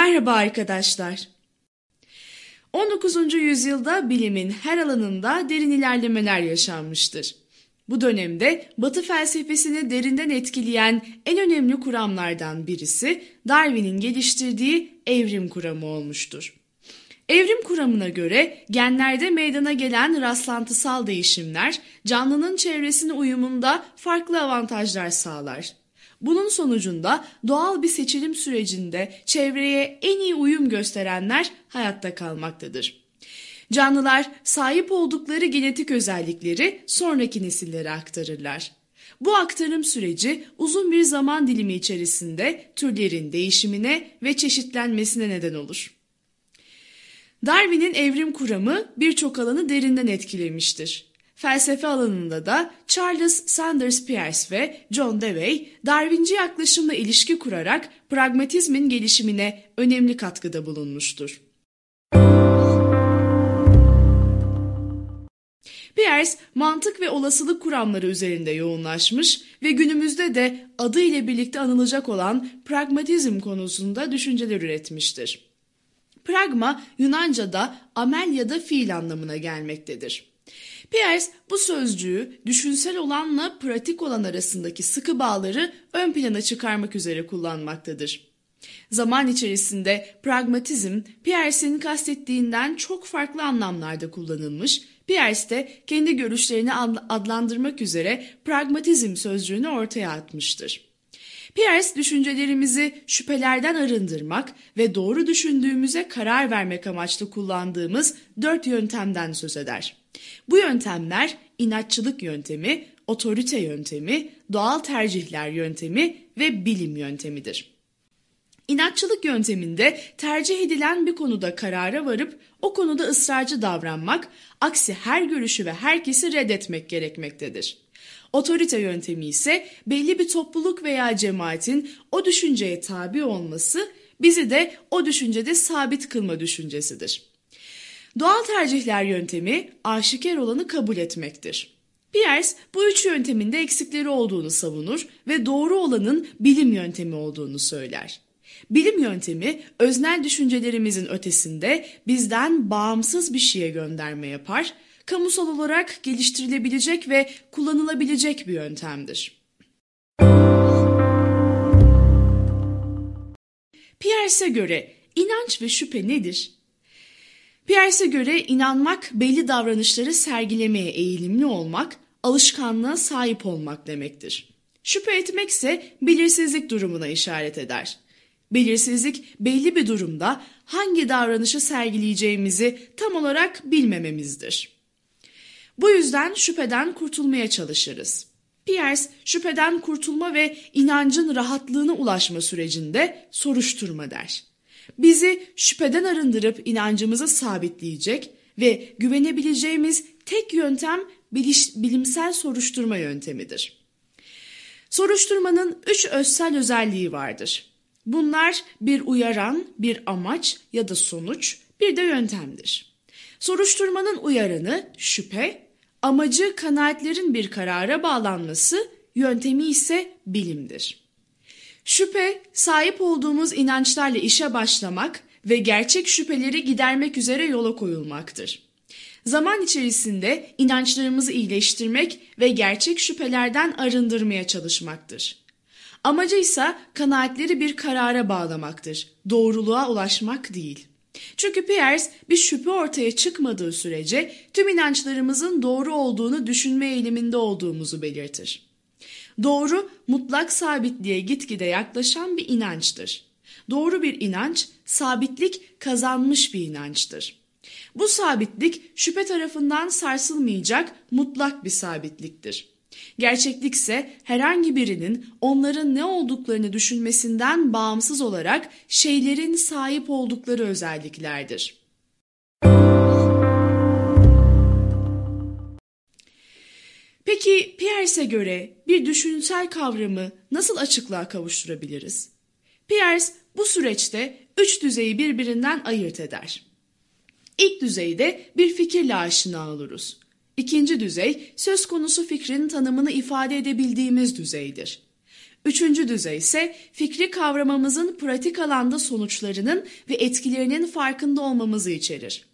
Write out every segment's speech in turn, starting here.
Merhaba arkadaşlar. 19. yüzyılda bilimin her alanında derin ilerlemeler yaşanmıştır. Bu dönemde Batı felsefesini derinden etkileyen en önemli kuramlardan birisi Darwin'in geliştirdiği evrim kuramı olmuştur. Evrim kuramına göre genlerde meydana gelen rastlantısal değişimler canlının çevresine uyumunda farklı avantajlar sağlar. Bunun sonucunda doğal bir seçilim sürecinde çevreye en iyi uyum gösterenler hayatta kalmaktadır. Canlılar sahip oldukları genetik özellikleri sonraki nesillere aktarırlar. Bu aktarım süreci uzun bir zaman dilimi içerisinde türlerin değişimine ve çeşitlenmesine neden olur. Darwin'in evrim kuramı birçok alanı derinden etkilemiştir. Felsefe alanında da Charles Sanders Peirce ve John Dewey Darwinci yaklaşımla ilişki kurarak pragmatizmin gelişimine önemli katkıda bulunmuştur. Peirce mantık ve olasılık kuramları üzerinde yoğunlaşmış ve günümüzde de adı ile birlikte anılacak olan pragmatizm konusunda düşünceler üretmiştir. Pragma Yunanca'da amel ya da fiil anlamına gelmektedir. Peirce bu sözcüğü düşünsel olanla pratik olan arasındaki sıkı bağları ön plana çıkarmak üzere kullanmaktadır. Zaman içerisinde pragmatizm Peirce'in kastettiğinden çok farklı anlamlarda kullanılmış, Peirce de kendi görüşlerini adlandırmak üzere pragmatizm sözcüğünü ortaya atmıştır. Peirce düşüncelerimizi şüphelerden arındırmak ve doğru düşündüğümüze karar vermek amaçlı kullandığımız dört yöntemden söz eder. Bu yöntemler inatçılık yöntemi, otorite yöntemi, doğal tercihler yöntemi ve bilim yöntemidir. İnatçılık yönteminde tercih edilen bir konuda karara varıp o konuda ısrarcı davranmak, aksi her görüşü ve herkesi reddetmek gerekmektedir. Otorite yöntemi ise belli bir topluluk veya cemaatin o düşünceye tabi olması bizi de o düşüncede sabit kılma düşüncesidir. Doğal tercihler yöntemi aşikar olanı kabul etmektir. Peirce bu üç yöntemin de eksikleri olduğunu savunur ve doğru olanın bilim yöntemi olduğunu söyler. Bilim yöntemi öznel düşüncelerimizin ötesinde bizden bağımsız bir şeye gönderme yapar, kamusal olarak geliştirilebilecek ve kullanılabilecek bir yöntemdir. Peirce'e göre inanç ve şüphe nedir? Peirce'e göre inanmak belli davranışları sergilemeye eğilimli olmak, alışkanlığa sahip olmak demektir. Şüphe etmekse belirsizlik durumuna işaret eder. Belirsizlik belli bir durumda hangi davranışı sergileyeceğimizi tam olarak bilmememizdir. Bu yüzden şüpheden kurtulmaya çalışırız. Peirce şüpheden kurtulma ve inancın rahatlığına ulaşma sürecinde soruşturma der bizi şüpheden arındırıp inancımızı sabitleyecek ve güvenebileceğimiz tek yöntem bilimsel soruşturma yöntemidir. Soruşturmanın üç özsel özelliği vardır. Bunlar bir uyaran, bir amaç ya da sonuç, bir de yöntemdir. Soruşturmanın uyaranı şüphe, amacı kanaatlerin bir karara bağlanması, yöntemi ise bilimdir. Şüphe, sahip olduğumuz inançlarla işe başlamak ve gerçek şüpheleri gidermek üzere yola koyulmaktır. Zaman içerisinde inançlarımızı iyileştirmek ve gerçek şüphelerden arındırmaya çalışmaktır. Amacı ise kanaatleri bir karara bağlamaktır, doğruluğa ulaşmak değil. Çünkü Peirce bir şüphe ortaya çıkmadığı sürece tüm inançlarımızın doğru olduğunu düşünme eğiliminde olduğumuzu belirtir. Doğru, mutlak sabitliğe gitgide yaklaşan bir inançtır. Doğru bir inanç, sabitlik kazanmış bir inançtır. Bu sabitlik şüphe tarafından sarsılmayacak mutlak bir sabitliktir. Gerçeklikse herhangi birinin onların ne olduklarını düşünmesinden bağımsız olarak şeylerin sahip oldukları özelliklerdir. Peki Peirce'e göre bir düşünsel kavramı nasıl açıklığa kavuşturabiliriz? Peirce bu süreçte üç düzeyi birbirinden ayırt eder. İlk düzeyde bir fikirle aşina oluruz. İkinci düzey söz konusu fikrin tanımını ifade edebildiğimiz düzeydir. Üçüncü düzey ise fikri kavramamızın pratik alanda sonuçlarının ve etkilerinin farkında olmamızı içerir.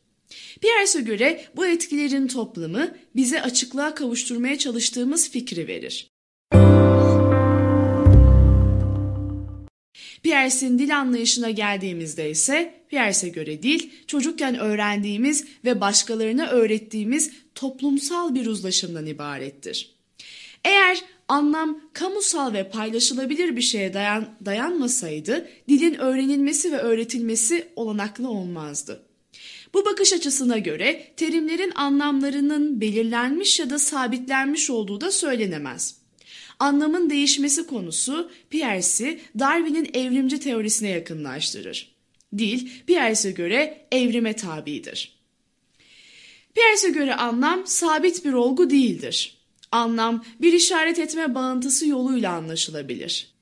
Pierce'e göre bu etkilerin toplamı bize açıklığa kavuşturmaya çalıştığımız fikri verir. Pierce'in dil anlayışına geldiğimizde ise Pierce'e göre dil çocukken öğrendiğimiz ve başkalarına öğrettiğimiz toplumsal bir uzlaşımdan ibarettir. Eğer anlam kamusal ve paylaşılabilir bir şeye dayan, dayanmasaydı dilin öğrenilmesi ve öğretilmesi olanaklı olmazdı. Bu bakış açısına göre terimlerin anlamlarının belirlenmiş ya da sabitlenmiş olduğu da söylenemez. Anlamın değişmesi konusu Peirce'i Darwin'in evrimci teorisine yakınlaştırır. Dil Peirce'e göre evrime tabidir. Peirce'e göre anlam sabit bir olgu değildir. Anlam bir işaret etme bağıntısı yoluyla anlaşılabilir.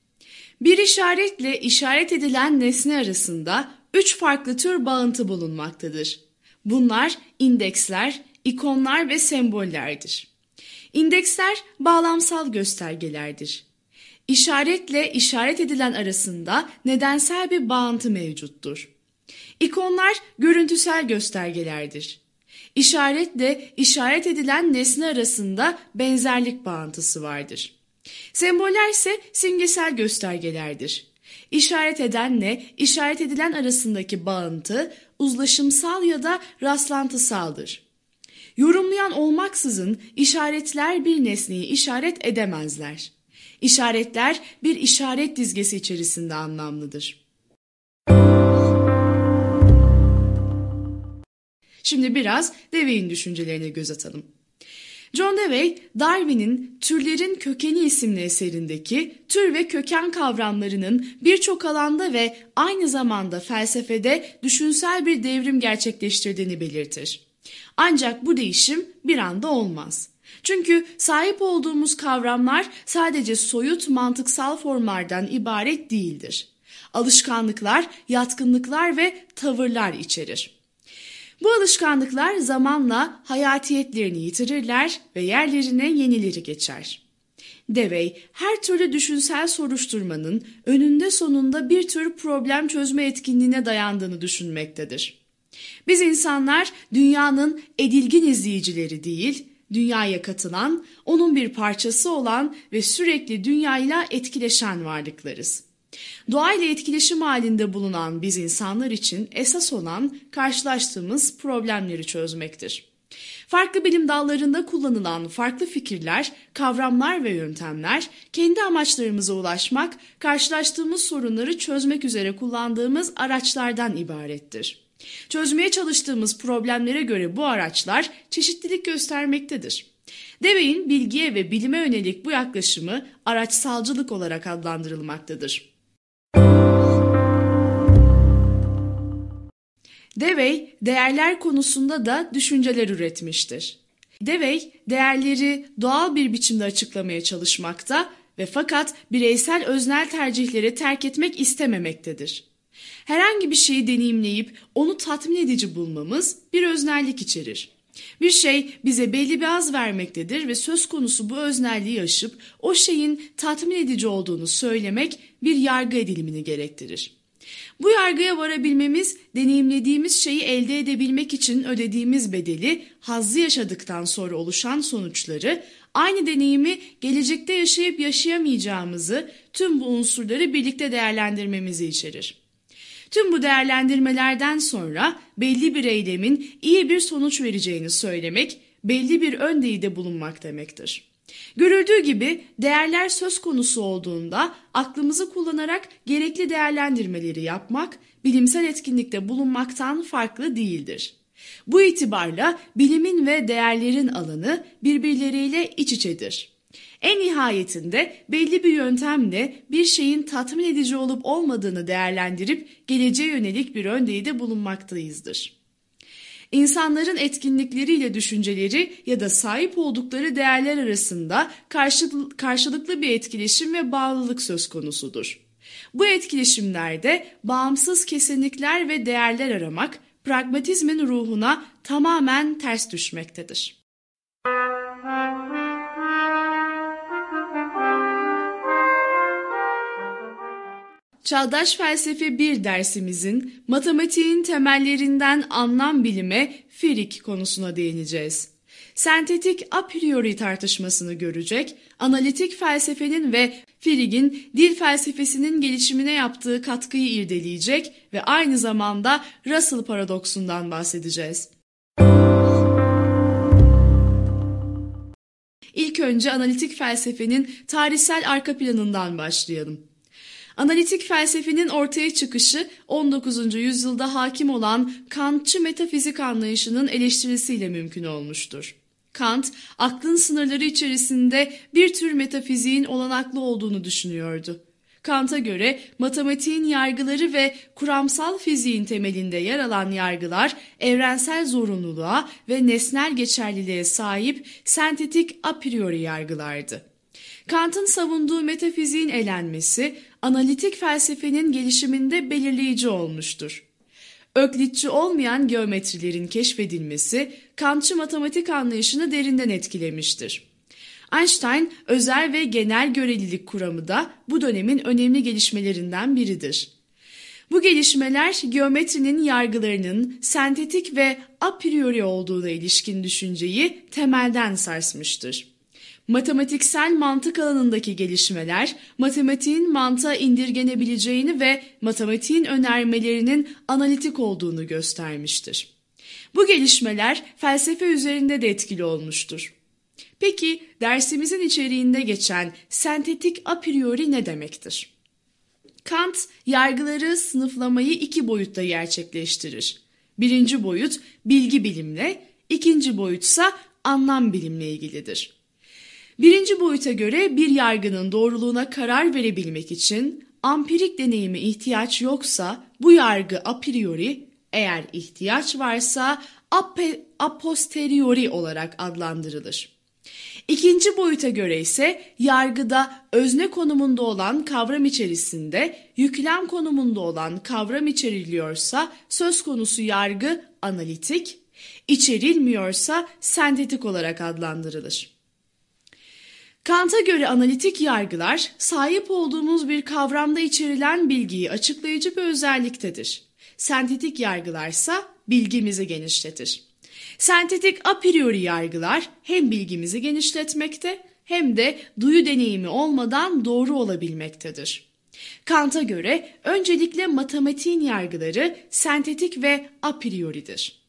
Bir işaretle işaret edilen nesne arasında üç farklı tür bağıntı bulunmaktadır. Bunlar indeksler, ikonlar ve sembollerdir. İndeksler bağlamsal göstergelerdir. İşaretle işaret edilen arasında nedensel bir bağıntı mevcuttur. İkonlar görüntüsel göstergelerdir. İşaretle işaret edilen nesne arasında benzerlik bağıntısı vardır. Semboller ise simgesel göstergelerdir. İşaret edenle işaret edilen arasındaki bağıntı uzlaşımsal ya da rastlantısaldır. Yorumlayan olmaksızın işaretler bir nesneyi işaret edemezler. İşaretler bir işaret dizgesi içerisinde anlamlıdır. Şimdi biraz Dewey'in düşüncelerine göz atalım. John Dewey, Darwin'in Türlerin Kökeni isimli eserindeki tür ve köken kavramlarının birçok alanda ve aynı zamanda felsefede düşünsel bir devrim gerçekleştirdiğini belirtir. Ancak bu değişim bir anda olmaz. Çünkü sahip olduğumuz kavramlar sadece soyut mantıksal formlardan ibaret değildir. Alışkanlıklar, yatkınlıklar ve tavırlar içerir. Bu alışkanlıklar zamanla hayatiyetlerini yitirirler ve yerlerine yenileri geçer. Devey her türlü düşünsel soruşturmanın önünde sonunda bir tür problem çözme etkinliğine dayandığını düşünmektedir. Biz insanlar dünyanın edilgin izleyicileri değil, dünyaya katılan, onun bir parçası olan ve sürekli dünyayla etkileşen varlıklarız. Doğayla etkileşim halinde bulunan biz insanlar için esas olan karşılaştığımız problemleri çözmektir. Farklı bilim dallarında kullanılan farklı fikirler, kavramlar ve yöntemler kendi amaçlarımıza ulaşmak, karşılaştığımız sorunları çözmek üzere kullandığımız araçlardan ibarettir. Çözmeye çalıştığımız problemlere göre bu araçlar çeşitlilik göstermektedir. Devey'in bilgiye ve bilime yönelik bu yaklaşımı araçsalcılık olarak adlandırılmaktadır. Devey, değerler konusunda da düşünceler üretmiştir. Devey, değerleri doğal bir biçimde açıklamaya çalışmakta ve fakat bireysel öznel tercihleri terk etmek istememektedir. Herhangi bir şeyi deneyimleyip onu tatmin edici bulmamız bir öznellik içerir. Bir şey bize belli bir az vermektedir ve söz konusu bu öznelliği aşıp o şeyin tatmin edici olduğunu söylemek bir yargı edilimini gerektirir. Bu yargıya varabilmemiz, deneyimlediğimiz şeyi elde edebilmek için ödediğimiz bedeli, hazzı yaşadıktan sonra oluşan sonuçları, aynı deneyimi gelecekte yaşayıp yaşayamayacağımızı, tüm bu unsurları birlikte değerlendirmemizi içerir. Tüm bu değerlendirmelerden sonra belli bir eylemin iyi bir sonuç vereceğini söylemek, belli bir öndeyide bulunmak demektir. Görüldüğü gibi değerler söz konusu olduğunda aklımızı kullanarak gerekli değerlendirmeleri yapmak, bilimsel etkinlikte bulunmaktan farklı değildir. Bu itibarla bilimin ve değerlerin alanı birbirleriyle iç içedir. En nihayetinde belli bir yöntemle bir şeyin tatmin edici olup olmadığını değerlendirip geleceğe yönelik bir öndeyde bulunmaktayızdır. İnsanların etkinlikleriyle düşünceleri ya da sahip oldukları değerler arasında karşılıklı bir etkileşim ve bağlılık söz konusudur. Bu etkileşimlerde bağımsız kesinlikler ve değerler aramak pragmatizmin ruhuna tamamen ters düşmektedir. Çağdaş Felsefe 1 dersimizin matematiğin temellerinden anlam bilime firik konusuna değineceğiz. Sentetik a priori tartışmasını görecek, analitik felsefenin ve Frig'in dil felsefesinin gelişimine yaptığı katkıyı irdeleyecek ve aynı zamanda Russell paradoksundan bahsedeceğiz. İlk önce analitik felsefenin tarihsel arka planından başlayalım. Analitik felsefenin ortaya çıkışı 19. yüzyılda hakim olan Kantçı metafizik anlayışının eleştirisiyle mümkün olmuştur. Kant, aklın sınırları içerisinde bir tür metafiziğin olanaklı olduğunu düşünüyordu. Kant'a göre matematiğin yargıları ve kuramsal fiziğin temelinde yer alan yargılar evrensel zorunluluğa ve nesnel geçerliliğe sahip sentetik a priori yargılardı. Kant'ın savunduğu metafiziğin elenmesi analitik felsefenin gelişiminde belirleyici olmuştur. Öklitçi olmayan geometrilerin keşfedilmesi Kantçı matematik anlayışını derinden etkilemiştir. Einstein özel ve genel görelilik kuramı da bu dönemin önemli gelişmelerinden biridir. Bu gelişmeler geometrinin yargılarının sentetik ve a priori olduğuna ilişkin düşünceyi temelden sarsmıştır. Matematiksel mantık alanındaki gelişmeler, matematiğin mantığa indirgenebileceğini ve matematiğin önermelerinin analitik olduğunu göstermiştir. Bu gelişmeler felsefe üzerinde de etkili olmuştur. Peki dersimizin içeriğinde geçen sentetik a priori ne demektir? Kant yargıları sınıflamayı iki boyutta gerçekleştirir. Birinci boyut bilgi bilimle, ikinci boyutsa anlam bilimle ilgilidir. Birinci boyuta göre bir yargının doğruluğuna karar verebilmek için ampirik deneyime ihtiyaç yoksa bu yargı a priori, eğer ihtiyaç varsa a posteriori olarak adlandırılır. İkinci boyuta göre ise yargıda özne konumunda olan kavram içerisinde yüklem konumunda olan kavram içeriliyorsa söz konusu yargı analitik, içerilmiyorsa sentetik olarak adlandırılır. Kant'a göre analitik yargılar sahip olduğumuz bir kavramda içerilen bilgiyi açıklayıcı bir özelliktedir. Sentetik yargılarsa bilgimizi genişletir. Sentetik a priori yargılar hem bilgimizi genişletmekte hem de duyu deneyimi olmadan doğru olabilmektedir. Kant'a göre öncelikle matematiğin yargıları sentetik ve a priori'dir.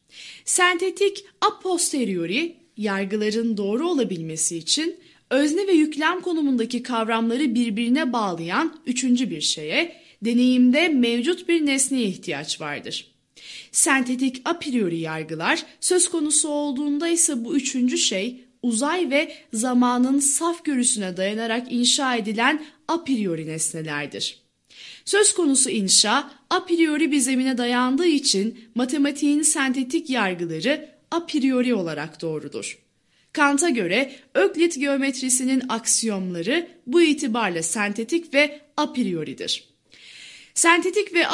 Sentetik a posteriori yargıların doğru olabilmesi için özne ve yüklem konumundaki kavramları birbirine bağlayan üçüncü bir şeye, deneyimde mevcut bir nesneye ihtiyaç vardır. Sentetik a priori yargılar söz konusu olduğunda ise bu üçüncü şey uzay ve zamanın saf görüsüne dayanarak inşa edilen a priori nesnelerdir. Söz konusu inşa a priori bir zemine dayandığı için matematiğin sentetik yargıları a priori olarak doğrudur. Kant'a göre Öklit geometrisinin aksiyomları bu itibarla sentetik ve a priori'dir. Sentetik ve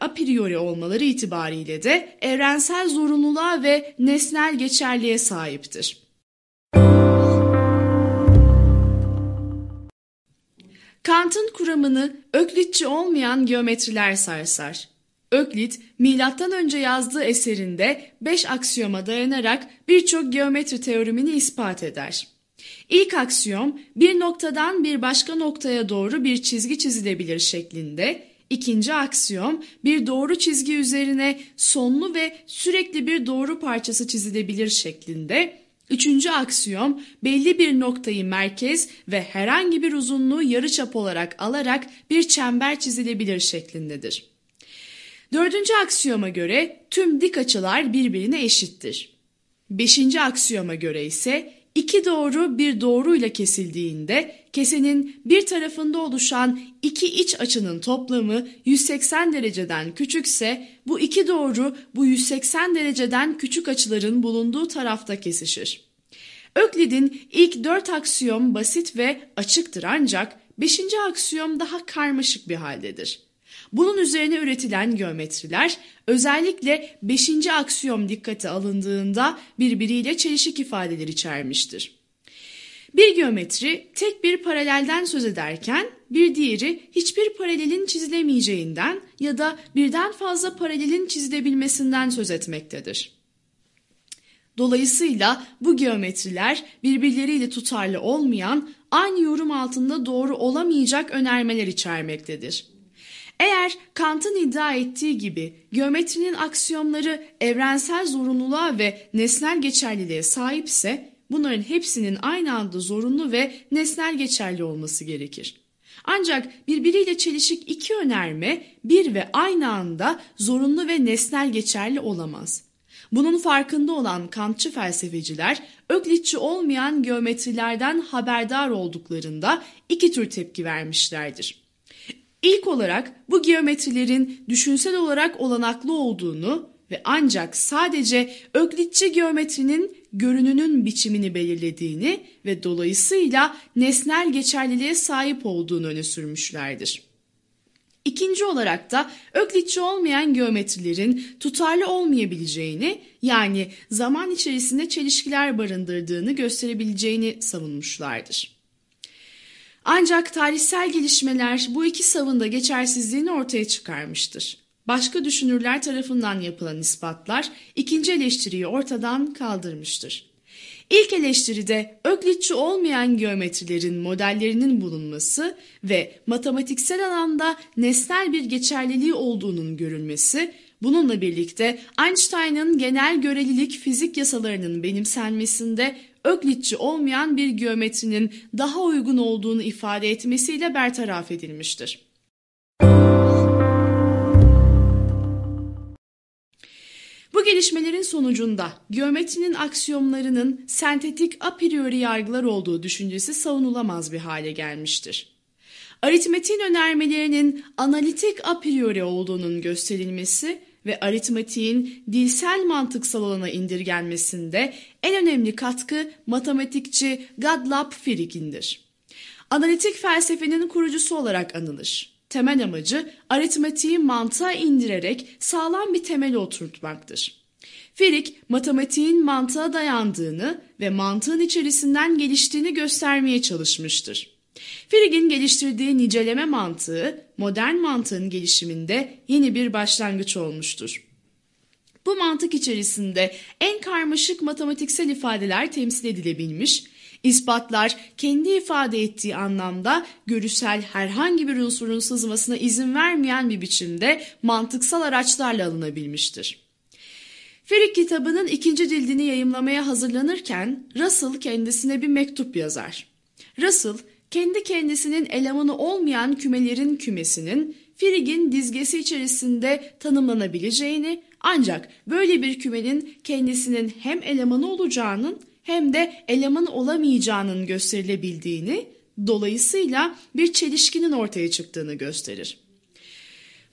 a priori olmaları itibariyle de evrensel zorunluluğa ve nesnel geçerliğe sahiptir. Kant'ın kuramını Öklitçi olmayan geometriler sarsar. Öklit, milattan önce yazdığı eserinde beş aksiyoma dayanarak birçok geometri teoremini ispat eder. İlk aksiyom bir noktadan bir başka noktaya doğru bir çizgi çizilebilir şeklinde, İkinci aksiyom bir doğru çizgi üzerine sonlu ve sürekli bir doğru parçası çizilebilir şeklinde. Üçüncü aksiyom belli bir noktayı merkez ve herhangi bir uzunluğu yarıçap olarak alarak bir çember çizilebilir şeklindedir. Dördüncü aksiyoma göre tüm dik açılar birbirine eşittir. Beşinci aksiyoma göre ise iki doğru bir doğruyla kesildiğinde kesenin bir tarafında oluşan iki iç açının toplamı 180 dereceden küçükse bu iki doğru bu 180 dereceden küçük açıların bulunduğu tarafta kesişir. Öklid'in ilk dört aksiyom basit ve açıktır ancak beşinci aksiyom daha karmaşık bir haldedir. Bunun üzerine üretilen geometriler özellikle 5. aksiyom dikkate alındığında birbiriyle çelişik ifadeler içermiştir. Bir geometri tek bir paralelden söz ederken bir diğeri hiçbir paralelin çizilemeyeceğinden ya da birden fazla paralelin çizilebilmesinden söz etmektedir. Dolayısıyla bu geometriler birbirleriyle tutarlı olmayan, aynı yorum altında doğru olamayacak önermeler içermektedir. Eğer Kant'ın iddia ettiği gibi geometrinin aksiyomları evrensel zorunluluğa ve nesnel geçerliliğe sahipse bunların hepsinin aynı anda zorunlu ve nesnel geçerli olması gerekir. Ancak birbiriyle çelişik iki önerme bir ve aynı anda zorunlu ve nesnel geçerli olamaz. Bunun farkında olan Kantçı felsefeciler Öklitçi olmayan geometrilerden haberdar olduklarında iki tür tepki vermişlerdir. İlk olarak bu geometrilerin düşünsel olarak olanaklı olduğunu ve ancak sadece öklitçi geometrinin görününün biçimini belirlediğini ve dolayısıyla nesnel geçerliliğe sahip olduğunu öne sürmüşlerdir. İkinci olarak da öklitçi olmayan geometrilerin tutarlı olmayabileceğini yani zaman içerisinde çelişkiler barındırdığını gösterebileceğini savunmuşlardır. Ancak tarihsel gelişmeler bu iki savunda geçersizliğini ortaya çıkarmıştır. Başka düşünürler tarafından yapılan ispatlar ikinci eleştiriyi ortadan kaldırmıştır. İlk eleştiride öklitçi olmayan geometrilerin modellerinin bulunması ve matematiksel alanda nesnel bir geçerliliği olduğunun görülmesi, bununla birlikte Einstein'ın genel görelilik fizik yasalarının benimsenmesinde öklitçi olmayan bir geometrinin daha uygun olduğunu ifade etmesiyle bertaraf edilmiştir. Bu gelişmelerin sonucunda geometrinin aksiyomlarının sentetik a priori yargılar olduğu düşüncesi savunulamaz bir hale gelmiştir. Aritmetiğin önermelerinin analitik a priori olduğunun gösterilmesi ve aritmatiğin dilsel mantıksal alana indirgenmesinde en önemli katkı matematikçi Gottlob Fricke'indir. Analitik felsefenin kurucusu olarak anılır. Temel amacı aritmatiği mantığa indirerek sağlam bir temel oturtmaktır. Fricke, matematiğin mantığa dayandığını ve mantığın içerisinden geliştiğini göstermeye çalışmıştır. Frigge'in geliştirdiği niceleme mantığı modern mantığın gelişiminde yeni bir başlangıç olmuştur. Bu mantık içerisinde en karmaşık matematiksel ifadeler temsil edilebilmiş, ispatlar kendi ifade ettiği anlamda görüşsel herhangi bir unsurun sızmasına izin vermeyen bir biçimde mantıksal araçlarla alınabilmiştir. Ferik kitabının ikinci cildini yayımlamaya hazırlanırken Russell kendisine bir mektup yazar. Russell, kendi kendisinin elemanı olmayan kümelerin kümesinin Frig'in dizgesi içerisinde tanımlanabileceğini ancak böyle bir kümenin kendisinin hem elemanı olacağının hem de eleman olamayacağının gösterilebildiğini, dolayısıyla bir çelişkinin ortaya çıktığını gösterir.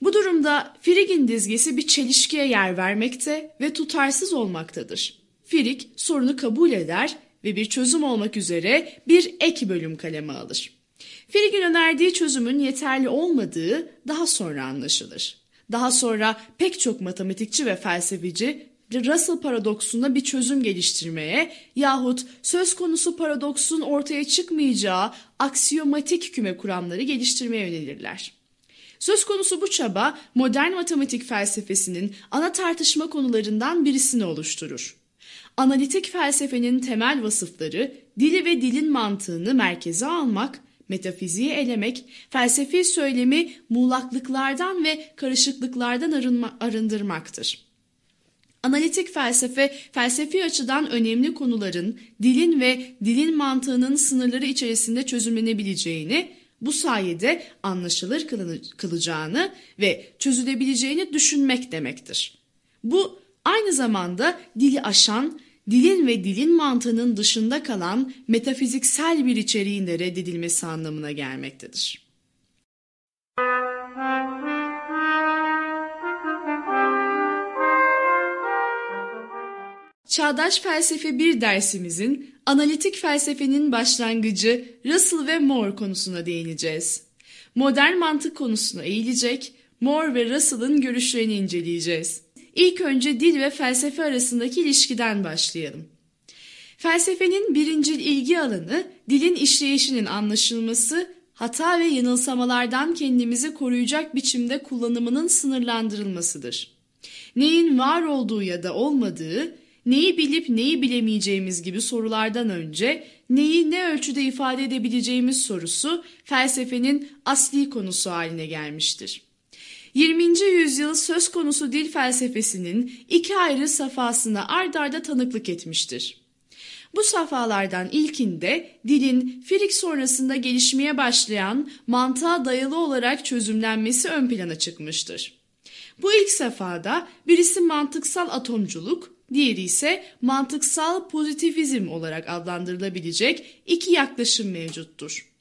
Bu durumda Frig'in dizgesi bir çelişkiye yer vermekte ve tutarsız olmaktadır. Frigg sorunu kabul eder ve bir çözüm olmak üzere bir ek bölüm kaleme alır. Frigg'in önerdiği çözümün yeterli olmadığı daha sonra anlaşılır. Daha sonra pek çok matematikçi ve felsefeci Russell paradoksuna bir çözüm geliştirmeye yahut söz konusu paradoksun ortaya çıkmayacağı aksiyomatik küme kuramları geliştirmeye yönelirler. Söz konusu bu çaba modern matematik felsefesinin ana tartışma konularından birisini oluşturur. Analitik felsefenin temel vasıfları dili ve dilin mantığını merkeze almak, metafiziği elemek, felsefi söylemi muğlaklıklardan ve karışıklıklardan arınma, arındırmaktır. Analitik felsefe, felsefi açıdan önemli konuların dilin ve dilin mantığının sınırları içerisinde çözümlenebileceğini, bu sayede anlaşılır kılacağını ve çözülebileceğini düşünmek demektir. Bu aynı zamanda dili aşan, dilin ve dilin mantığının dışında kalan metafiziksel bir içeriğin de reddedilmesi anlamına gelmektedir. Çağdaş Felsefe 1 dersimizin analitik felsefenin başlangıcı Russell ve Moore konusuna değineceğiz. Modern mantık konusuna eğilecek, Moore ve Russell'ın görüşlerini inceleyeceğiz. İlk önce dil ve felsefe arasındaki ilişkiden başlayalım. Felsefenin birincil ilgi alanı dilin işleyişinin anlaşılması, hata ve yanılsamalardan kendimizi koruyacak biçimde kullanımının sınırlandırılmasıdır. Neyin var olduğu ya da olmadığı, neyi bilip neyi bilemeyeceğimiz gibi sorulardan önce neyi ne ölçüde ifade edebileceğimiz sorusu felsefenin asli konusu haline gelmiştir. 20. yüzyıl söz konusu dil felsefesinin iki ayrı safhasına ard arda tanıklık etmiştir. Bu safhalardan ilkinde dilin Firik sonrasında gelişmeye başlayan mantığa dayalı olarak çözümlenmesi ön plana çıkmıştır. Bu ilk safhada birisi mantıksal atomculuk, diğeri ise mantıksal pozitivizm olarak adlandırılabilecek iki yaklaşım mevcuttur.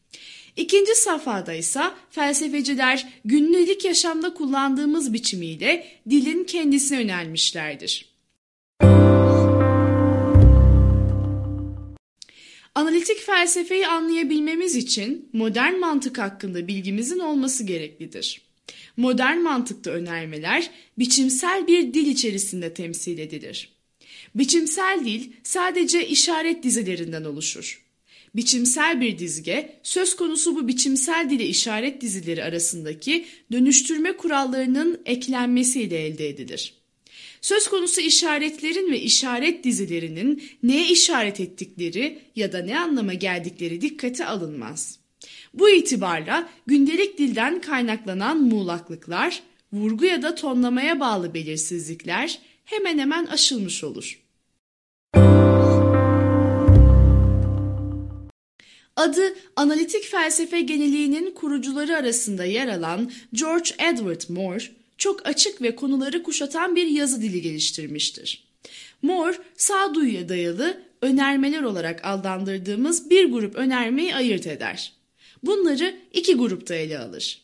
İkinci safhada ise felsefeciler günlük yaşamda kullandığımız biçimiyle dilin kendisine yönelmişlerdir. Analitik felsefeyi anlayabilmemiz için modern mantık hakkında bilgimizin olması gereklidir. Modern mantıkta önermeler biçimsel bir dil içerisinde temsil edilir. Biçimsel dil sadece işaret dizilerinden oluşur. Biçimsel bir dizge, söz konusu bu biçimsel dile işaret dizileri arasındaki dönüştürme kurallarının eklenmesiyle elde edilir. Söz konusu işaretlerin ve işaret dizilerinin neye işaret ettikleri ya da ne anlama geldikleri dikkate alınmaz. Bu itibarla gündelik dilden kaynaklanan muğlaklıklar, vurgu ya da tonlamaya bağlı belirsizlikler hemen hemen aşılmış olur. Adı analitik felsefe geneliğinin kurucuları arasında yer alan George Edward Moore, çok açık ve konuları kuşatan bir yazı dili geliştirmiştir. Moore, sağduyuya dayalı önermeler olarak adlandırdığımız bir grup önermeyi ayırt eder. Bunları iki grupta ele alır.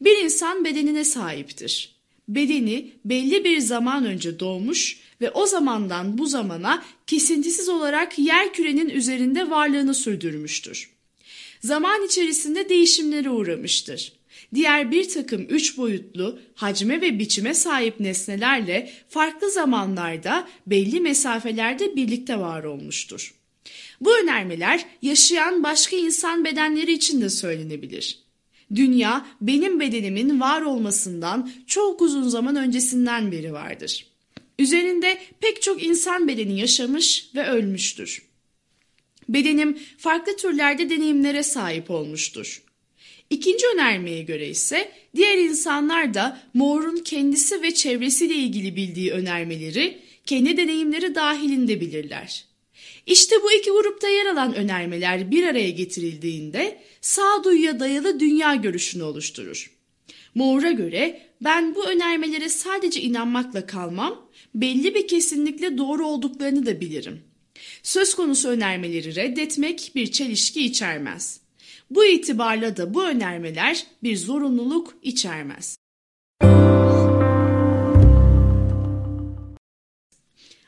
Bir insan bedenine sahiptir. Bedeni belli bir zaman önce doğmuş ve o zamandan bu zamana kesintisiz olarak yer kürenin üzerinde varlığını sürdürmüştür. Zaman içerisinde değişimlere uğramıştır. Diğer bir takım üç boyutlu hacme ve biçime sahip nesnelerle farklı zamanlarda belli mesafelerde birlikte var olmuştur. Bu önermeler yaşayan başka insan bedenleri için de söylenebilir. Dünya benim bedenimin var olmasından çok uzun zaman öncesinden beri vardır. Üzerinde pek çok insan bedeni yaşamış ve ölmüştür. Bedenim farklı türlerde deneyimlere sahip olmuştur. İkinci önermeye göre ise diğer insanlar da Moore'un kendisi ve çevresiyle ilgili bildiği önermeleri kendi deneyimleri dahilinde bilirler. İşte bu iki grupta yer alan önermeler bir araya getirildiğinde sağduyuya dayalı dünya görüşünü oluşturur. Moore'a göre ben bu önermelere sadece inanmakla kalmam, belli bir kesinlikle doğru olduklarını da bilirim. Söz konusu önermeleri reddetmek bir çelişki içermez. Bu itibarla da bu önermeler bir zorunluluk içermez.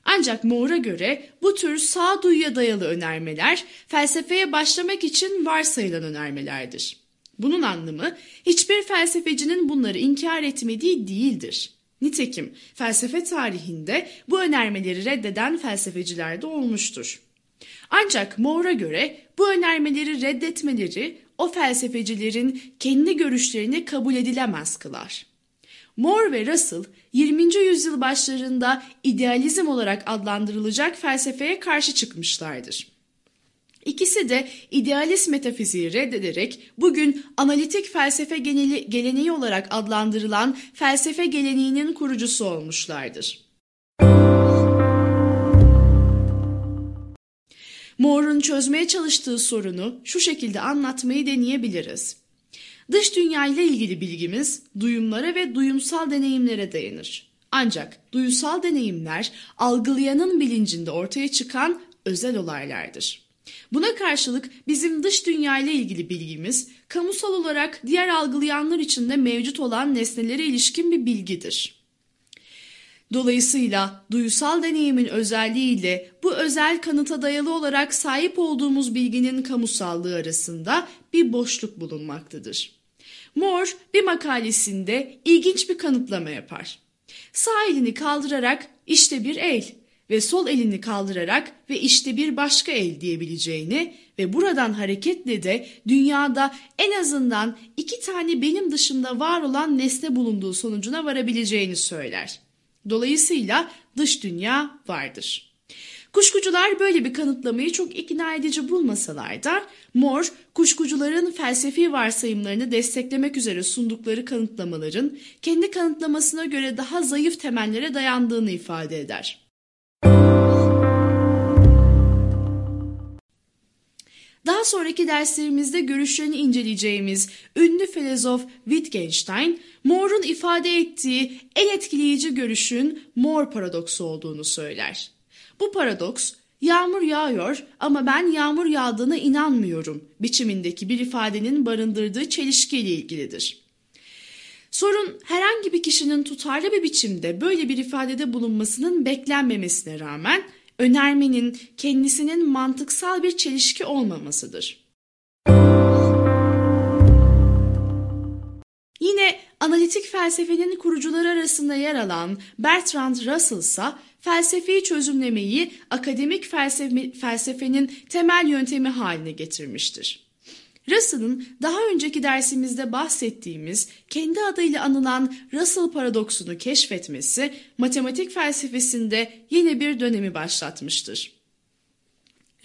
Ancak Moore'a göre bu tür sağduyuya dayalı önermeler felsefeye başlamak için varsayılan önermelerdir. Bunun anlamı hiçbir felsefecinin bunları inkar etmediği değildir. Nitekim felsefe tarihinde bu önermeleri reddeden felsefeciler de olmuştur. Ancak Moore'a göre bu önermeleri reddetmeleri o felsefecilerin kendi görüşlerini kabul edilemez kılar. Moore ve Russell 20. yüzyıl başlarında idealizm olarak adlandırılacak felsefeye karşı çıkmışlardır. İkisi de idealist metafiziği reddederek bugün analitik felsefe geneli, geleneği olarak adlandırılan felsefe geleneğinin kurucusu olmuşlardır. Moore'un çözmeye çalıştığı sorunu şu şekilde anlatmayı deneyebiliriz. Dış dünya ile ilgili bilgimiz duyumlara ve duyumsal deneyimlere dayanır. Ancak duyusal deneyimler algılayanın bilincinde ortaya çıkan özel olaylardır. Buna karşılık bizim dış dünya ile ilgili bilgimiz kamusal olarak diğer algılayanlar içinde mevcut olan nesnelere ilişkin bir bilgidir. Dolayısıyla duysal deneyimin özelliğiyle bu özel kanıta dayalı olarak sahip olduğumuz bilginin kamusallığı arasında bir boşluk bulunmaktadır. Moore bir makalesinde ilginç bir kanıtlama yapar. Sağ elini kaldırarak işte bir el ve sol elini kaldırarak ve işte bir başka el diyebileceğini ve buradan hareketle de dünyada en azından iki tane benim dışımda var olan nesne bulunduğu sonucuna varabileceğini söyler. Dolayısıyla dış dünya vardır. Kuşkucular böyle bir kanıtlamayı çok ikna edici bulmasalar da Moore, kuşkucuların felsefi varsayımlarını desteklemek üzere sundukları kanıtlamaların kendi kanıtlamasına göre daha zayıf temellere dayandığını ifade eder. Daha sonraki derslerimizde görüşlerini inceleyeceğimiz ünlü filozof Wittgenstein, Moore'un ifade ettiği en etkileyici görüşün Moore paradoksu olduğunu söyler. Bu paradoks, yağmur yağıyor ama ben yağmur yağdığına inanmıyorum biçimindeki bir ifadenin barındırdığı çelişkiyle ilgilidir. Sorun herhangi bir kişinin tutarlı bir biçimde böyle bir ifadede bulunmasının beklenmemesine rağmen önermenin kendisinin mantıksal bir çelişki olmamasıdır. Yine analitik felsefenin kurucuları arasında yer alan Bertrand Russell ise felsefi çözümlemeyi akademik felsefe, felsefenin temel yöntemi haline getirmiştir. Russell'ın daha önceki dersimizde bahsettiğimiz kendi adıyla anılan Russell paradoksunu keşfetmesi matematik felsefesinde yeni bir dönemi başlatmıştır.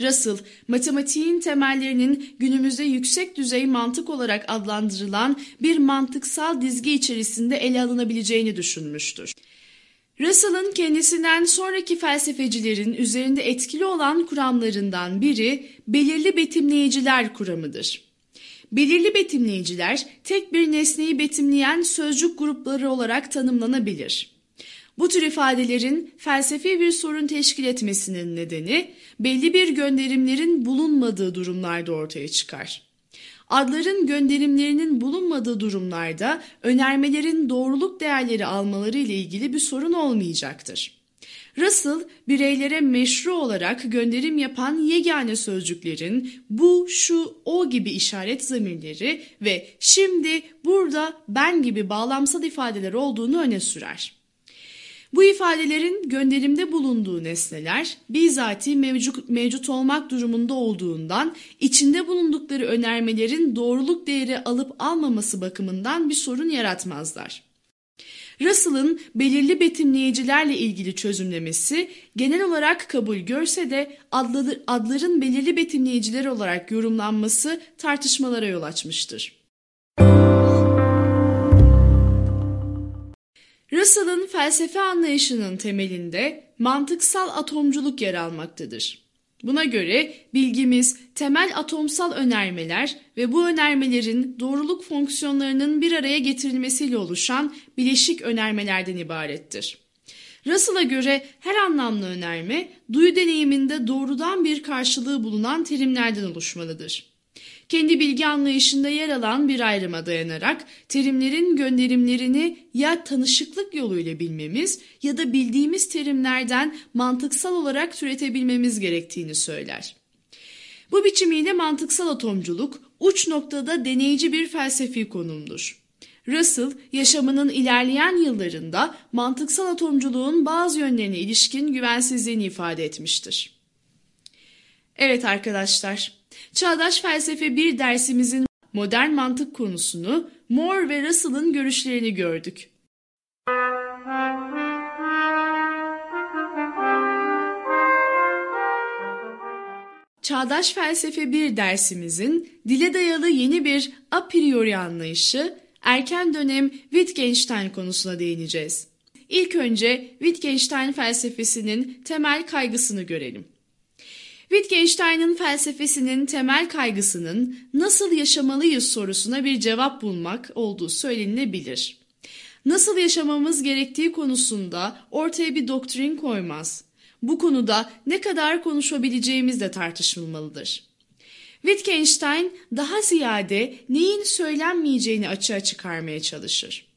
Russell, matematiğin temellerinin günümüzde yüksek düzey mantık olarak adlandırılan bir mantıksal dizgi içerisinde ele alınabileceğini düşünmüştür. Russell'ın kendisinden sonraki felsefecilerin üzerinde etkili olan kuramlarından biri belirli betimleyiciler kuramıdır. Belirli betimleyiciler tek bir nesneyi betimleyen sözcük grupları olarak tanımlanabilir. Bu tür ifadelerin felsefi bir sorun teşkil etmesinin nedeni belli bir gönderimlerin bulunmadığı durumlarda ortaya çıkar. Adların gönderimlerinin bulunmadığı durumlarda önermelerin doğruluk değerleri almaları ile ilgili bir sorun olmayacaktır. Russell, bireylere meşru olarak gönderim yapan yegane sözcüklerin bu, şu, o gibi işaret zamirleri ve şimdi, burada, ben gibi bağlamsal ifadeler olduğunu öne sürer. Bu ifadelerin gönderimde bulunduğu nesneler bizatihi mevcut, mevcut olmak durumunda olduğundan içinde bulundukları önermelerin doğruluk değeri alıp almaması bakımından bir sorun yaratmazlar. Russell'ın belirli betimleyicilerle ilgili çözümlemesi genel olarak kabul görse de adların belirli betimleyiciler olarak yorumlanması tartışmalara yol açmıştır. Russell'ın felsefe anlayışının temelinde mantıksal atomculuk yer almaktadır. Buna göre bilgimiz temel atomsal önermeler ve bu önermelerin doğruluk fonksiyonlarının bir araya getirilmesiyle oluşan bileşik önermelerden ibarettir. Russell'a göre her anlamlı önerme duyu deneyiminde doğrudan bir karşılığı bulunan terimlerden oluşmalıdır kendi bilgi anlayışında yer alan bir ayrıma dayanarak terimlerin gönderimlerini ya tanışıklık yoluyla bilmemiz ya da bildiğimiz terimlerden mantıksal olarak türetebilmemiz gerektiğini söyler. Bu biçimiyle mantıksal atomculuk uç noktada deneyici bir felsefi konumdur. Russell, yaşamının ilerleyen yıllarında mantıksal atomculuğun bazı yönlerine ilişkin güvensizliğini ifade etmiştir. Evet arkadaşlar, Çağdaş Felsefe 1 dersimizin modern mantık konusunu Moore ve Russell'ın görüşlerini gördük. Çağdaş Felsefe 1 dersimizin dile dayalı yeni bir a priori anlayışı, erken dönem Wittgenstein konusuna değineceğiz. İlk önce Wittgenstein felsefesinin temel kaygısını görelim. Wittgenstein'ın felsefesinin temel kaygısının nasıl yaşamalıyız sorusuna bir cevap bulmak olduğu söylenilebilir. Nasıl yaşamamız gerektiği konusunda ortaya bir doktrin koymaz. Bu konuda ne kadar konuşabileceğimiz de tartışılmalıdır. Wittgenstein daha ziyade neyin söylenmeyeceğini açığa çıkarmaya çalışır.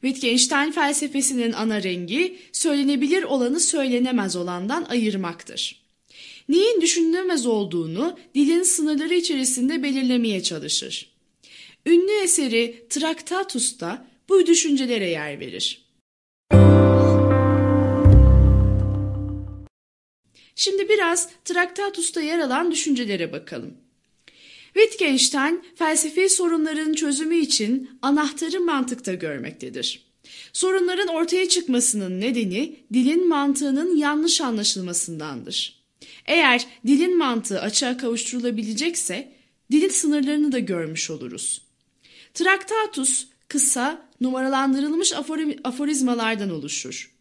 Wittgenstein felsefesinin ana rengi söylenebilir olanı söylenemez olandan ayırmaktır neyin düşünülemez olduğunu dilin sınırları içerisinde belirlemeye çalışır. Ünlü eseri Traktatus da bu düşüncelere yer verir. Şimdi biraz Traktatus'ta yer alan düşüncelere bakalım. Wittgenstein felsefi sorunların çözümü için anahtarı mantıkta görmektedir. Sorunların ortaya çıkmasının nedeni dilin mantığının yanlış anlaşılmasındandır. Eğer dilin mantığı açığa kavuşturulabilecekse dilin sınırlarını da görmüş oluruz. Traktatus kısa, numaralandırılmış aforizmalardan oluşur.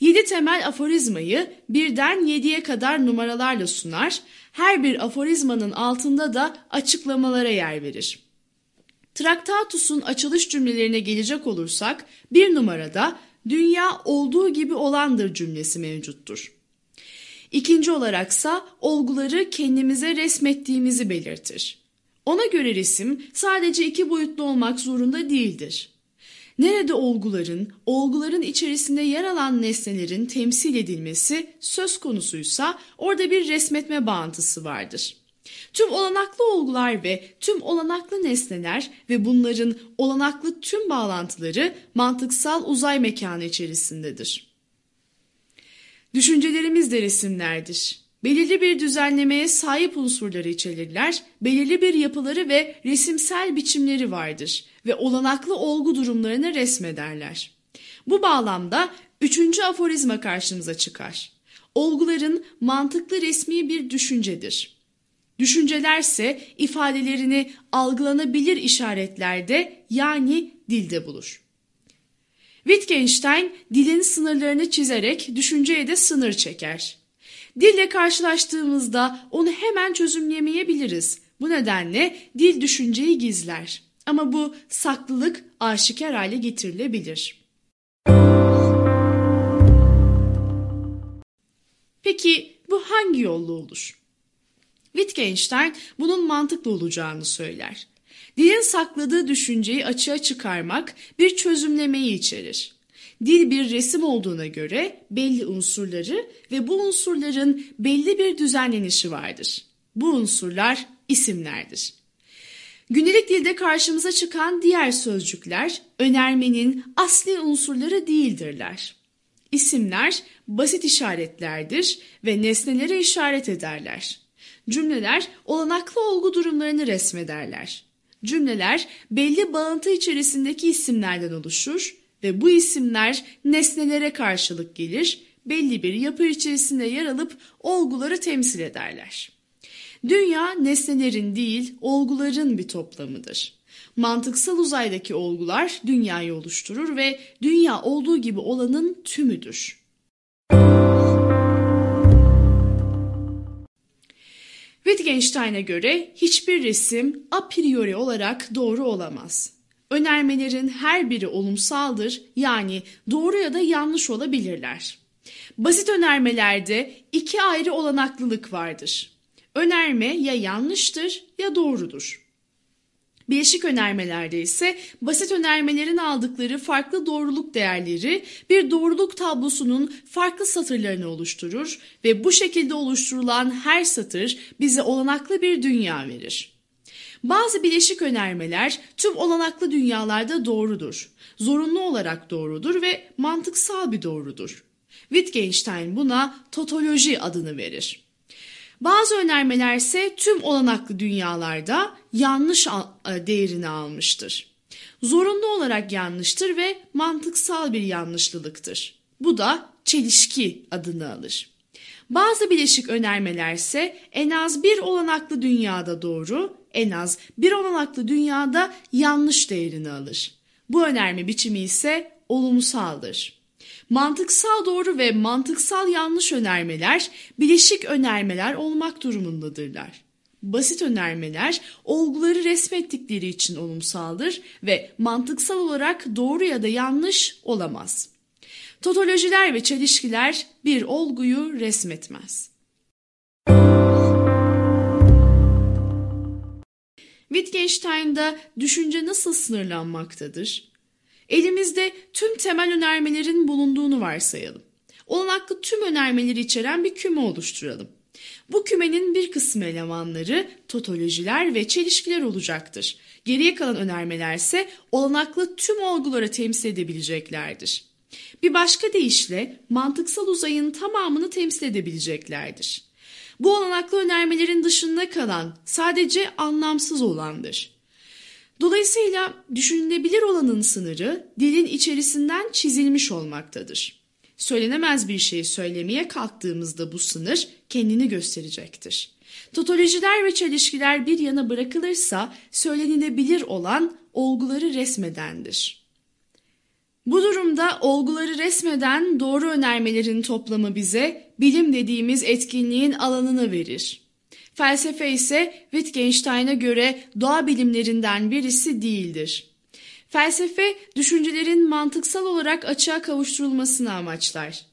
Yedi temel aforizmayı birden yediye kadar numaralarla sunar, her bir aforizmanın altında da açıklamalara yer verir. Traktatus'un açılış cümlelerine gelecek olursak bir numarada dünya olduğu gibi olandır cümlesi mevcuttur. İkinci olaraksa olguları kendimize resmettiğimizi belirtir. Ona göre resim sadece iki boyutlu olmak zorunda değildir. Nerede olguların, olguların içerisinde yer alan nesnelerin temsil edilmesi söz konusuysa orada bir resmetme bağıntısı vardır. Tüm olanaklı olgular ve tüm olanaklı nesneler ve bunların olanaklı tüm bağlantıları mantıksal uzay mekanı içerisindedir. Düşüncelerimiz de resimlerdir. Belirli bir düzenlemeye sahip unsurları içerirler, belirli bir yapıları ve resimsel biçimleri vardır ve olanaklı olgu durumlarını resmederler. Bu bağlamda üçüncü aforizma karşımıza çıkar. Olguların mantıklı resmi bir düşüncedir. Düşüncelerse ifadelerini algılanabilir işaretlerde yani dilde bulur. Wittgenstein dilin sınırlarını çizerek düşünceye de sınır çeker. Dille karşılaştığımızda onu hemen çözümleyemeyebiliriz. Bu nedenle dil düşünceyi gizler. Ama bu saklılık aşikar hale getirilebilir. Peki bu hangi yolla olur? Wittgenstein bunun mantıklı olacağını söyler. Dilin sakladığı düşünceyi açığa çıkarmak bir çözümlemeyi içerir. Dil bir resim olduğuna göre belli unsurları ve bu unsurların belli bir düzenlenişi vardır. Bu unsurlar isimlerdir. Gündelik dilde karşımıza çıkan diğer sözcükler önermenin asli unsurları değildirler. İsimler basit işaretlerdir ve nesnelere işaret ederler. Cümleler olanaklı olgu durumlarını resmederler. Cümleler belli bağıntı içerisindeki isimlerden oluşur ve bu isimler nesnelere karşılık gelir, belli bir yapı içerisinde yer alıp olguları temsil ederler. Dünya nesnelerin değil, olguların bir toplamıdır. Mantıksal uzaydaki olgular dünyayı oluşturur ve dünya olduğu gibi olanın tümüdür. Wittgenstein'e göre hiçbir resim a priori olarak doğru olamaz. Önermelerin her biri olumsaldır yani doğru ya da yanlış olabilirler. Basit önermelerde iki ayrı olanaklılık vardır. Önerme ya yanlıştır ya doğrudur. Bileşik önermelerde ise basit önermelerin aldıkları farklı doğruluk değerleri bir doğruluk tablosunun farklı satırlarını oluşturur ve bu şekilde oluşturulan her satır bize olanaklı bir dünya verir. Bazı bileşik önermeler tüm olanaklı dünyalarda doğrudur. Zorunlu olarak doğrudur ve mantıksal bir doğrudur. Wittgenstein buna totoloji adını verir. Bazı önermeler ise tüm olanaklı dünyalarda yanlış e, değerini almıştır. Zorunlu olarak yanlıştır ve mantıksal bir yanlışlılıktır. Bu da çelişki adını alır. Bazı bileşik önermeler ise en az bir olanaklı dünyada doğru, en az bir olanaklı dünyada yanlış değerini alır. Bu önerme biçimi ise olumsaldır. Mantıksal doğru ve mantıksal yanlış önermeler bileşik önermeler olmak durumundadırlar. Basit önermeler olguları resmettikleri için olumsaldır ve mantıksal olarak doğru ya da yanlış olamaz. Totolojiler ve çelişkiler bir olguyu resmetmez. Wittgenstein'da düşünce nasıl sınırlanmaktadır? Elimizde tüm temel önermelerin bulunduğunu varsayalım. Olanaklı tüm önermeleri içeren bir küme oluşturalım. Bu kümenin bir kısmı elemanları totolojiler ve çelişkiler olacaktır. Geriye kalan önermeler ise olanaklı tüm olguları temsil edebileceklerdir. Bir başka deyişle mantıksal uzayın tamamını temsil edebileceklerdir. Bu olanaklı önermelerin dışında kalan sadece anlamsız olandır. Dolayısıyla düşünülebilir olanın sınırı dilin içerisinden çizilmiş olmaktadır. Söylenemez bir şey söylemeye kalktığımızda bu sınır kendini gösterecektir. Totolojiler ve çelişkiler bir yana bırakılırsa söylenilebilir olan olguları resmedendir. Bu durumda olguları resmeden doğru önermelerin toplamı bize bilim dediğimiz etkinliğin alanını verir. Felsefe ise Wittgenstein'a göre doğa bilimlerinden birisi değildir. Felsefe, düşüncelerin mantıksal olarak açığa kavuşturulmasını amaçlar.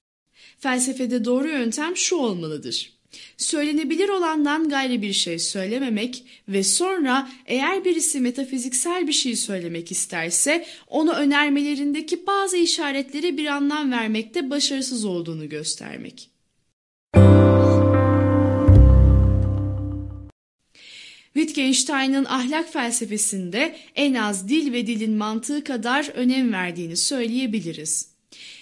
Felsefede doğru yöntem şu olmalıdır. Söylenebilir olandan gayri bir şey söylememek ve sonra eğer birisi metafiziksel bir şey söylemek isterse onu önermelerindeki bazı işaretlere bir anlam vermekte başarısız olduğunu göstermek. Wittgenstein'ın ahlak felsefesinde en az dil ve dilin mantığı kadar önem verdiğini söyleyebiliriz.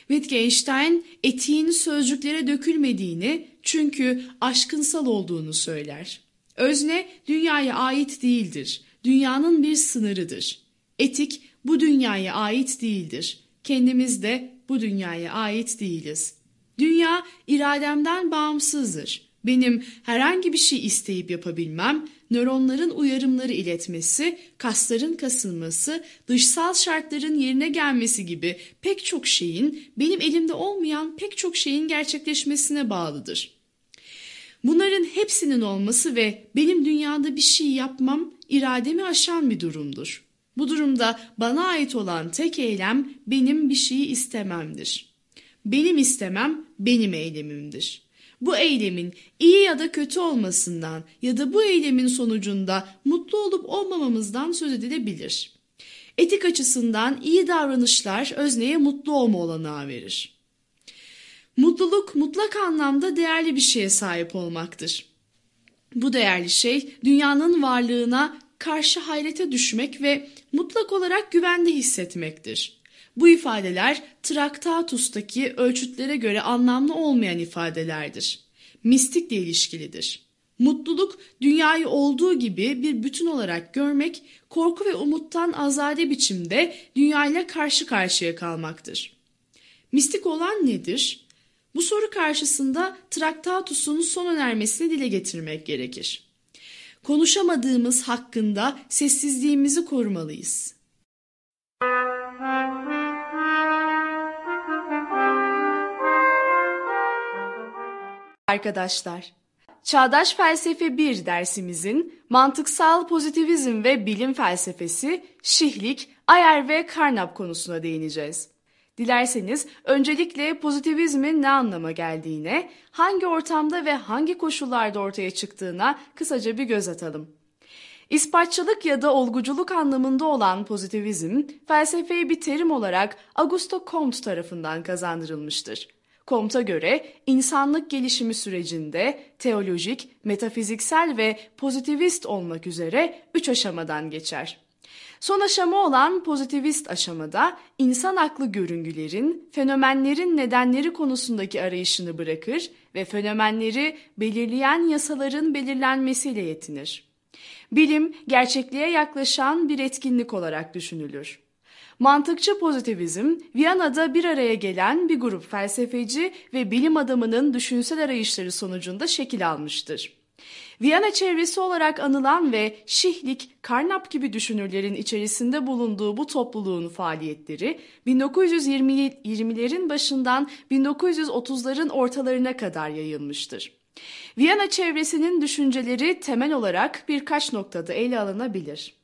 Wittgenstein etiğin sözcüklere dökülmediğini çünkü aşkınsal olduğunu söyler. Özne dünyaya ait değildir. Dünyanın bir sınırıdır. Etik bu dünyaya ait değildir. Kendimiz de bu dünyaya ait değiliz. Dünya irademden bağımsızdır. Benim herhangi bir şey isteyip yapabilmem, nöronların uyarımları iletmesi, kasların kasılması, dışsal şartların yerine gelmesi gibi pek çok şeyin benim elimde olmayan pek çok şeyin gerçekleşmesine bağlıdır. Bunların hepsinin olması ve benim dünyada bir şey yapmam irademi aşan bir durumdur. Bu durumda bana ait olan tek eylem benim bir şeyi istememdir. Benim istemem benim eylemimdir.'' Bu eylemin iyi ya da kötü olmasından ya da bu eylemin sonucunda mutlu olup olmamamızdan söz edilebilir. Etik açısından iyi davranışlar özneye mutlu olma olanağı verir. Mutluluk mutlak anlamda değerli bir şeye sahip olmaktır. Bu değerli şey dünyanın varlığına karşı hayrete düşmek ve mutlak olarak güvende hissetmektir. Bu ifadeler Traktatus'taki ölçütlere göre anlamlı olmayan ifadelerdir. Mistikle ilişkilidir. Mutluluk dünyayı olduğu gibi bir bütün olarak görmek, korku ve umuttan azade biçimde dünyayla karşı karşıya kalmaktır. Mistik olan nedir? Bu soru karşısında Traktatus'un son önermesini dile getirmek gerekir. Konuşamadığımız hakkında sessizliğimizi korumalıyız. Arkadaşlar, Çağdaş Felsefe 1 dersimizin mantıksal pozitivizm ve bilim felsefesi, şihlik, Ayer ve Carnap konusuna değineceğiz. Dilerseniz öncelikle pozitivizmin ne anlama geldiğine, hangi ortamda ve hangi koşullarda ortaya çıktığına kısaca bir göz atalım. İspatçılık ya da olguculuk anlamında olan pozitivizm, felsefeye bir terim olarak Augusto Comte tarafından kazandırılmıştır. Comte'a göre insanlık gelişimi sürecinde teolojik, metafiziksel ve pozitivist olmak üzere üç aşamadan geçer. Son aşama olan pozitivist aşamada insan aklı görüngülerin, fenomenlerin nedenleri konusundaki arayışını bırakır ve fenomenleri belirleyen yasaların belirlenmesiyle yetinir. Bilim, gerçekliğe yaklaşan bir etkinlik olarak düşünülür. Mantıkçı pozitivizm, Viyana'da bir araya gelen bir grup felsefeci ve bilim adamının düşünsel arayışları sonucunda şekil almıştır. Viyana çevresi olarak anılan ve Şihlik, Karnap gibi düşünürlerin içerisinde bulunduğu bu topluluğun faaliyetleri 1920'lerin başından 1930'ların ortalarına kadar yayılmıştır. Viyana çevresinin düşünceleri temel olarak birkaç noktada ele alınabilir.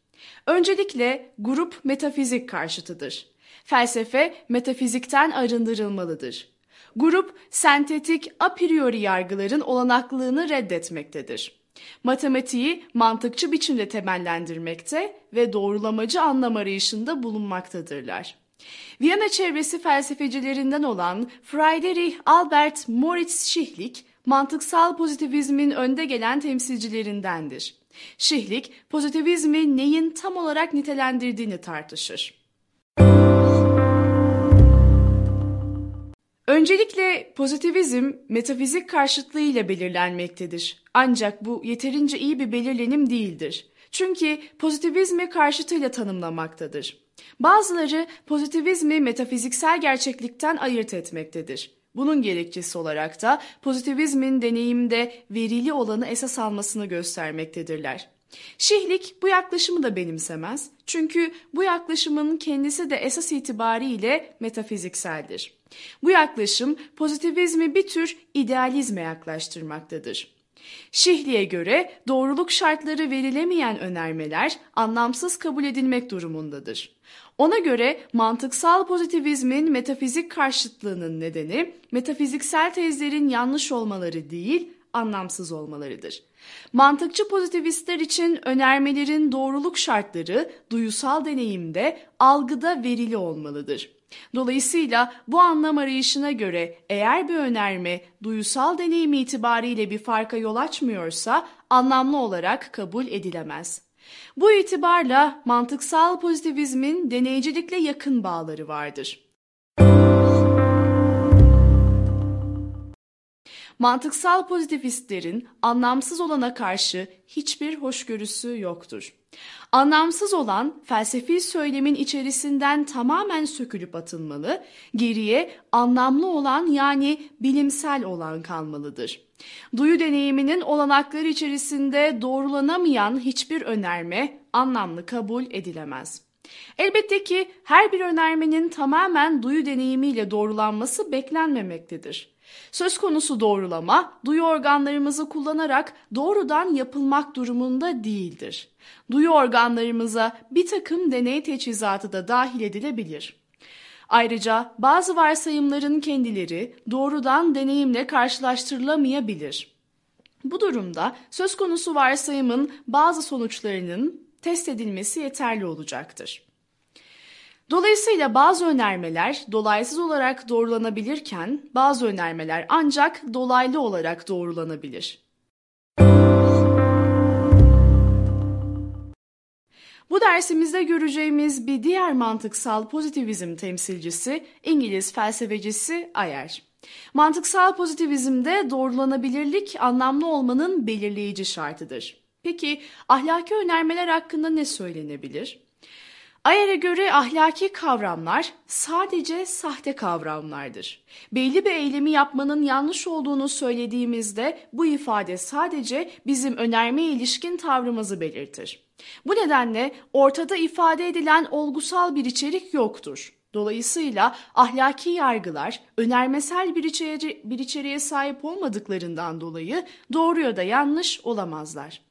Öncelikle grup metafizik karşıtıdır. Felsefe metafizikten arındırılmalıdır. Grup sentetik a priori yargıların olanaklılığını reddetmektedir. Matematiği mantıkçı biçimde temellendirmekte ve doğrulamacı anlam arayışında bulunmaktadırlar. Viyana çevresi felsefecilerinden olan Friedrich Albert Moritz Schlick, mantıksal pozitivizmin önde gelen temsilcilerindendir. Şihlik, pozitivizmi neyin tam olarak nitelendirdiğini tartışır. Öncelikle pozitivizm metafizik karşıtlığı ile belirlenmektedir. Ancak bu yeterince iyi bir belirlenim değildir. Çünkü pozitivizmi karşıtıyla tanımlamaktadır. Bazıları pozitivizmi metafiziksel gerçeklikten ayırt etmektedir. Bunun gerekçesi olarak da pozitivizmin deneyimde verili olanı esas almasını göstermektedirler. Şihlik bu yaklaşımı da benimsemez. Çünkü bu yaklaşımın kendisi de esas itibariyle metafizikseldir. Bu yaklaşım pozitivizmi bir tür idealizme yaklaştırmaktadır. Şihli'ye göre doğruluk şartları verilemeyen önermeler anlamsız kabul edilmek durumundadır. Ona göre mantıksal pozitivizmin metafizik karşıtlığının nedeni metafiziksel tezlerin yanlış olmaları değil, anlamsız olmalarıdır. Mantıkçı pozitivistler için önermelerin doğruluk şartları duyusal deneyimde, algıda verili olmalıdır. Dolayısıyla bu anlam arayışına göre eğer bir önerme duyusal deneyim itibariyle bir farka yol açmıyorsa anlamlı olarak kabul edilemez. Bu itibarla mantıksal pozitivizmin deneycilikle yakın bağları vardır. Mantıksal pozitivistlerin anlamsız olana karşı hiçbir hoşgörüsü yoktur. Anlamsız olan felsefi söylemin içerisinden tamamen sökülüp atılmalı, geriye anlamlı olan yani bilimsel olan kalmalıdır. Duyu deneyiminin olanakları içerisinde doğrulanamayan hiçbir önerme anlamlı kabul edilemez. Elbette ki her bir önermenin tamamen duyu deneyimiyle doğrulanması beklenmemektedir. Söz konusu doğrulama, duyu organlarımızı kullanarak doğrudan yapılmak durumunda değildir. Duyu organlarımıza bir takım deney teçhizatı da dahil edilebilir. Ayrıca bazı varsayımların kendileri doğrudan deneyimle karşılaştırılamayabilir. Bu durumda söz konusu varsayımın bazı sonuçlarının test edilmesi yeterli olacaktır. Dolayısıyla bazı önermeler dolaysız olarak doğrulanabilirken bazı önermeler ancak dolaylı olarak doğrulanabilir. Bu dersimizde göreceğimiz bir diğer mantıksal pozitivizm temsilcisi İngiliz felsefecisi Ayer. Mantıksal pozitivizmde doğrulanabilirlik anlamlı olmanın belirleyici şartıdır. Peki ahlaki önermeler hakkında ne söylenebilir? Ayer'e göre ahlaki kavramlar sadece sahte kavramlardır. Belli bir eylemi yapmanın yanlış olduğunu söylediğimizde bu ifade sadece bizim önermeye ilişkin tavrımızı belirtir. Bu nedenle ortada ifade edilen olgusal bir içerik yoktur. Dolayısıyla ahlaki yargılar önermesel bir, içeri, bir içeriğe sahip olmadıklarından dolayı doğru ya da yanlış olamazlar.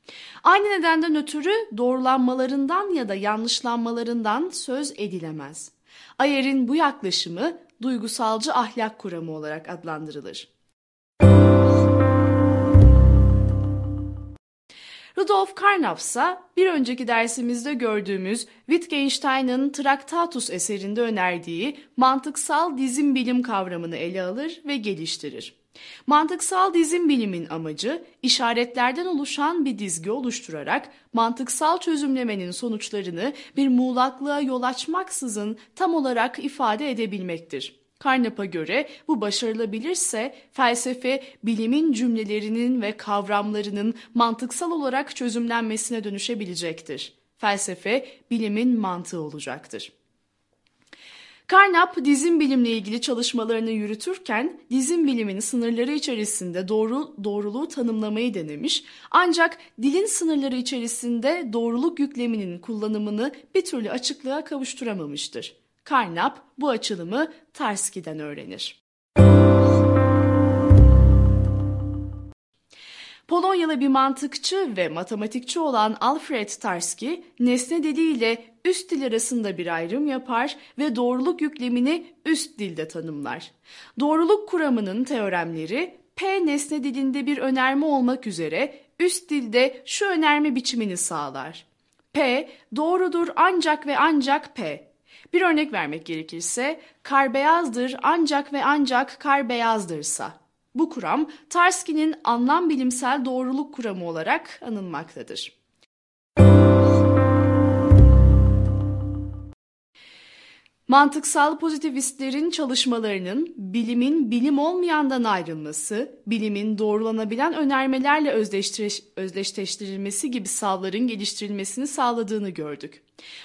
Aynı nedenden ötürü doğrulanmalarından ya da yanlışlanmalarından söz edilemez. Ayer'in bu yaklaşımı duygusalcı ahlak kuramı olarak adlandırılır. Rudolf Carnap ise bir önceki dersimizde gördüğümüz Wittgenstein'ın Traktatus eserinde önerdiği mantıksal dizim bilim kavramını ele alır ve geliştirir. Mantıksal dizim bilimin amacı işaretlerden oluşan bir dizgi oluşturarak mantıksal çözümlemenin sonuçlarını bir muğlaklığa yol açmaksızın tam olarak ifade edebilmektir. Carnap'a göre bu başarılabilirse felsefe bilimin cümlelerinin ve kavramlarının mantıksal olarak çözümlenmesine dönüşebilecektir. Felsefe bilimin mantığı olacaktır. Carnap dizim bilimle ilgili çalışmalarını yürütürken dizim biliminin sınırları içerisinde doğru doğruluğu tanımlamayı denemiş ancak dilin sınırları içerisinde doğruluk yükleminin kullanımını bir türlü açıklığa kavuşturamamıştır. Carnap bu açılımı Tarski'den öğrenir. Polonyalı bir mantıkçı ve matematikçi olan Alfred Tarski, nesne diliyle üst dil arasında bir ayrım yapar ve doğruluk yüklemini üst dilde tanımlar. Doğruluk kuramının teoremleri P nesne dilinde bir önerme olmak üzere üst dilde şu önerme biçimini sağlar. P doğrudur ancak ve ancak P. Bir örnek vermek gerekirse kar beyazdır ancak ve ancak kar beyazdırsa. Bu kuram Tarski'nin anlam bilimsel doğruluk kuramı olarak anılmaktadır. Mantıksal pozitivistlerin çalışmalarının bilimin bilim olmayandan ayrılması, bilimin doğrulanabilen önermelerle özdeşleştirilmesi gibi savların geliştirilmesini sağladığını gördük.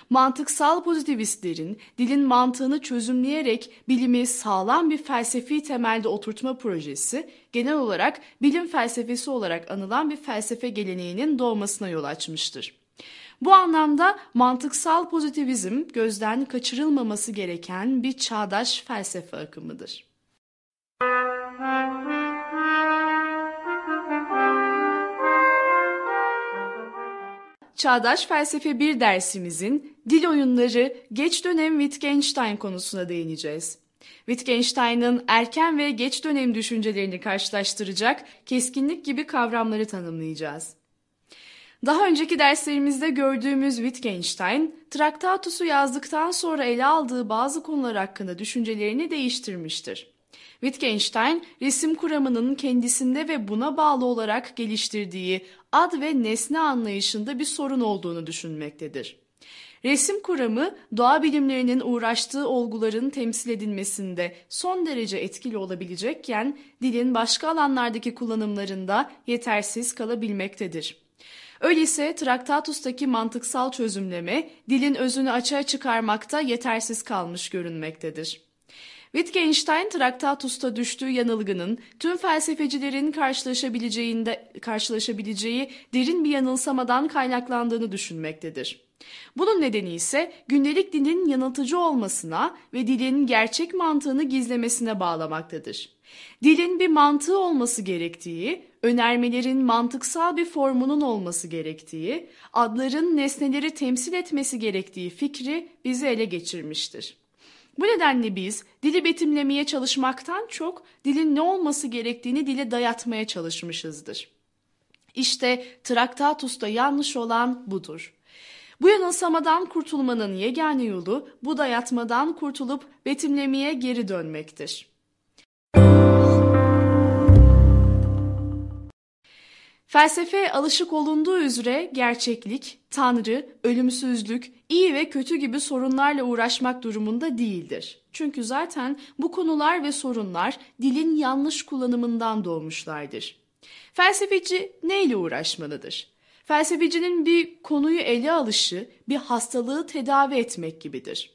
Mantıksal pozitivistlerin dilin mantığını çözümleyerek bilimi sağlam bir felsefi temelde oturtma projesi, genel olarak bilim felsefesi olarak anılan bir felsefe geleneğinin doğmasına yol açmıştır. Bu anlamda mantıksal pozitivizm gözden kaçırılmaması gereken bir çağdaş felsefe akımıdır. Çağdaş Felsefe 1 dersimizin dil oyunları geç dönem Wittgenstein konusuna değineceğiz. Wittgenstein'ın erken ve geç dönem düşüncelerini karşılaştıracak keskinlik gibi kavramları tanımlayacağız. Daha önceki derslerimizde gördüğümüz Wittgenstein, Traktatus'u yazdıktan sonra ele aldığı bazı konular hakkında düşüncelerini değiştirmiştir. Wittgenstein, resim kuramının kendisinde ve buna bağlı olarak geliştirdiği ad ve nesne anlayışında bir sorun olduğunu düşünmektedir. Resim kuramı doğa bilimlerinin uğraştığı olguların temsil edilmesinde son derece etkili olabilecekken dilin başka alanlardaki kullanımlarında yetersiz kalabilmektedir. Öyleyse Traktatus'taki mantıksal çözümleme dilin özünü açığa çıkarmakta yetersiz kalmış görünmektedir. Wittgenstein Traktatus'ta düştüğü yanılgının tüm felsefecilerin karşılaşabileceğinde karşılaşabileceği derin bir yanılsamadan kaynaklandığını düşünmektedir. Bunun nedeni ise gündelik dilin yanıltıcı olmasına ve dilin gerçek mantığını gizlemesine bağlamaktadır. Dilin bir mantığı olması gerektiği, önermelerin mantıksal bir formunun olması gerektiği, adların nesneleri temsil etmesi gerektiği fikri bizi ele geçirmiştir. Bu nedenle biz dili betimlemeye çalışmaktan çok dilin ne olması gerektiğini dile dayatmaya çalışmışızdır. İşte Traktatus'ta yanlış olan budur. Bu yanılsamadan kurtulmanın yegane yolu bu dayatmadan kurtulup betimlemeye geri dönmektir. Felsefe alışık olunduğu üzere gerçeklik, tanrı, ölümsüzlük, iyi ve kötü gibi sorunlarla uğraşmak durumunda değildir. Çünkü zaten bu konular ve sorunlar dilin yanlış kullanımından doğmuşlardır. Felsefeci neyle uğraşmalıdır? Felsefecinin bir konuyu ele alışı bir hastalığı tedavi etmek gibidir.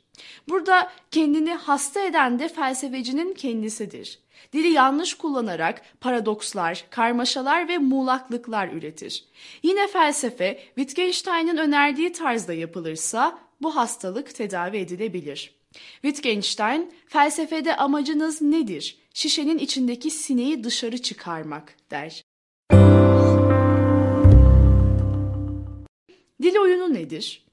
Burada kendini hasta eden de felsefecinin kendisidir. Dili yanlış kullanarak paradokslar, karmaşalar ve muğlaklıklar üretir. Yine felsefe Wittgenstein'ın önerdiği tarzda yapılırsa bu hastalık tedavi edilebilir. Wittgenstein, felsefede amacınız nedir? Şişenin içindeki sineği dışarı çıkarmak der. Dil oyunu nedir?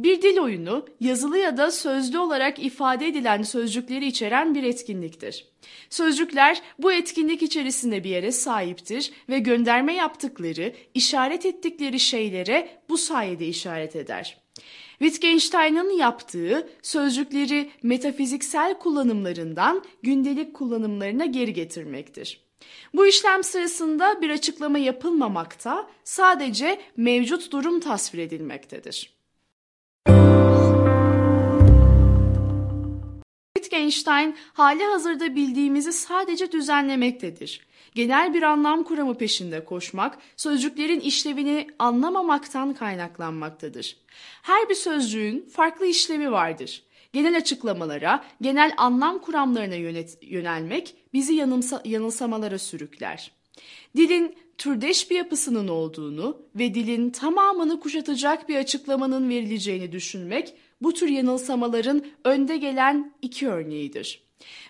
Bir dil oyunu yazılı ya da sözlü olarak ifade edilen sözcükleri içeren bir etkinliktir. Sözcükler bu etkinlik içerisinde bir yere sahiptir ve gönderme yaptıkları, işaret ettikleri şeylere bu sayede işaret eder. Wittgenstein'ın yaptığı sözcükleri metafiziksel kullanımlarından gündelik kullanımlarına geri getirmektir. Bu işlem sırasında bir açıklama yapılmamakta, sadece mevcut durum tasvir edilmektedir. Wittgenstein hali hazırda bildiğimizi sadece düzenlemektedir. Genel bir anlam kuramı peşinde koşmak, sözcüklerin işlevini anlamamaktan kaynaklanmaktadır. Her bir sözcüğün farklı işlevi vardır. Genel açıklamalara, genel anlam kuramlarına yönet, yönelmek bizi yanımsa, yanılsamalara sürükler. Dilin türdeş bir yapısının olduğunu ve dilin tamamını kuşatacak bir açıklamanın verileceğini düşünmek bu tür yanılsamaların önde gelen iki örneğidir.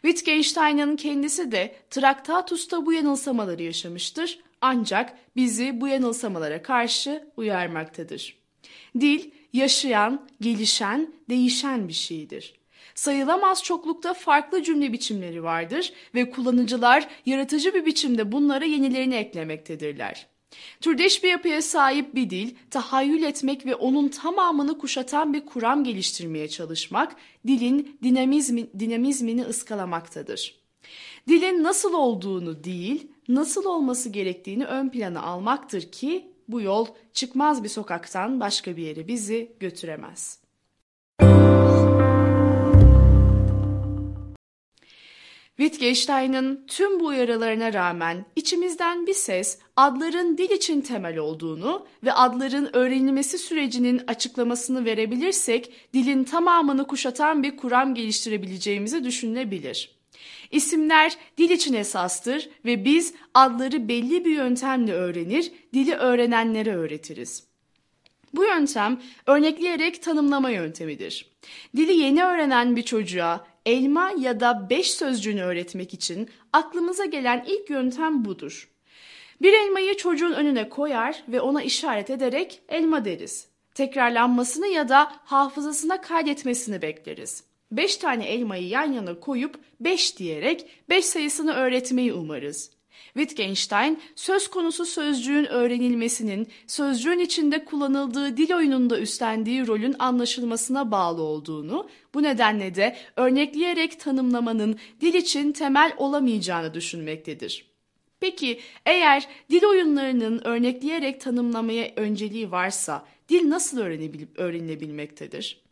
Wittgenstein'ın kendisi de Traktatus'ta bu yanılsamaları yaşamıştır ancak bizi bu yanılsamalara karşı uyarmaktadır. Dil yaşayan, gelişen, değişen bir şeydir. Sayılamaz çoklukta farklı cümle biçimleri vardır ve kullanıcılar yaratıcı bir biçimde bunlara yenilerini eklemektedirler. Türdeş bir yapıya sahip bir dil, tahayyül etmek ve onun tamamını kuşatan bir kuram geliştirmeye çalışmak, dilin dinamizmi, dinamizmini ıskalamaktadır. Dilin nasıl olduğunu değil, nasıl olması gerektiğini ön plana almaktır ki bu yol çıkmaz bir sokaktan başka bir yere bizi götüremez. Wittgenstein'ın tüm bu uyarılarına rağmen içimizden bir ses adların dil için temel olduğunu ve adların öğrenilmesi sürecinin açıklamasını verebilirsek dilin tamamını kuşatan bir kuram geliştirebileceğimizi düşünülebilir. İsimler dil için esastır ve biz adları belli bir yöntemle öğrenir, dili öğrenenlere öğretiriz. Bu yöntem örnekleyerek tanımlama yöntemidir. Dili yeni öğrenen bir çocuğa elma ya da beş sözcüğünü öğretmek için aklımıza gelen ilk yöntem budur. Bir elmayı çocuğun önüne koyar ve ona işaret ederek elma deriz. Tekrarlanmasını ya da hafızasına kaydetmesini bekleriz. Beş tane elmayı yan yana koyup beş diyerek beş sayısını öğretmeyi umarız. Wittgenstein söz konusu sözcüğün öğrenilmesinin sözcüğün içinde kullanıldığı dil oyununda üstlendiği rolün anlaşılmasına bağlı olduğunu, bu nedenle de örnekleyerek tanımlamanın dil için temel olamayacağını düşünmektedir. Peki eğer dil oyunlarının örnekleyerek tanımlamaya önceliği varsa dil nasıl öğrenilebilmektedir?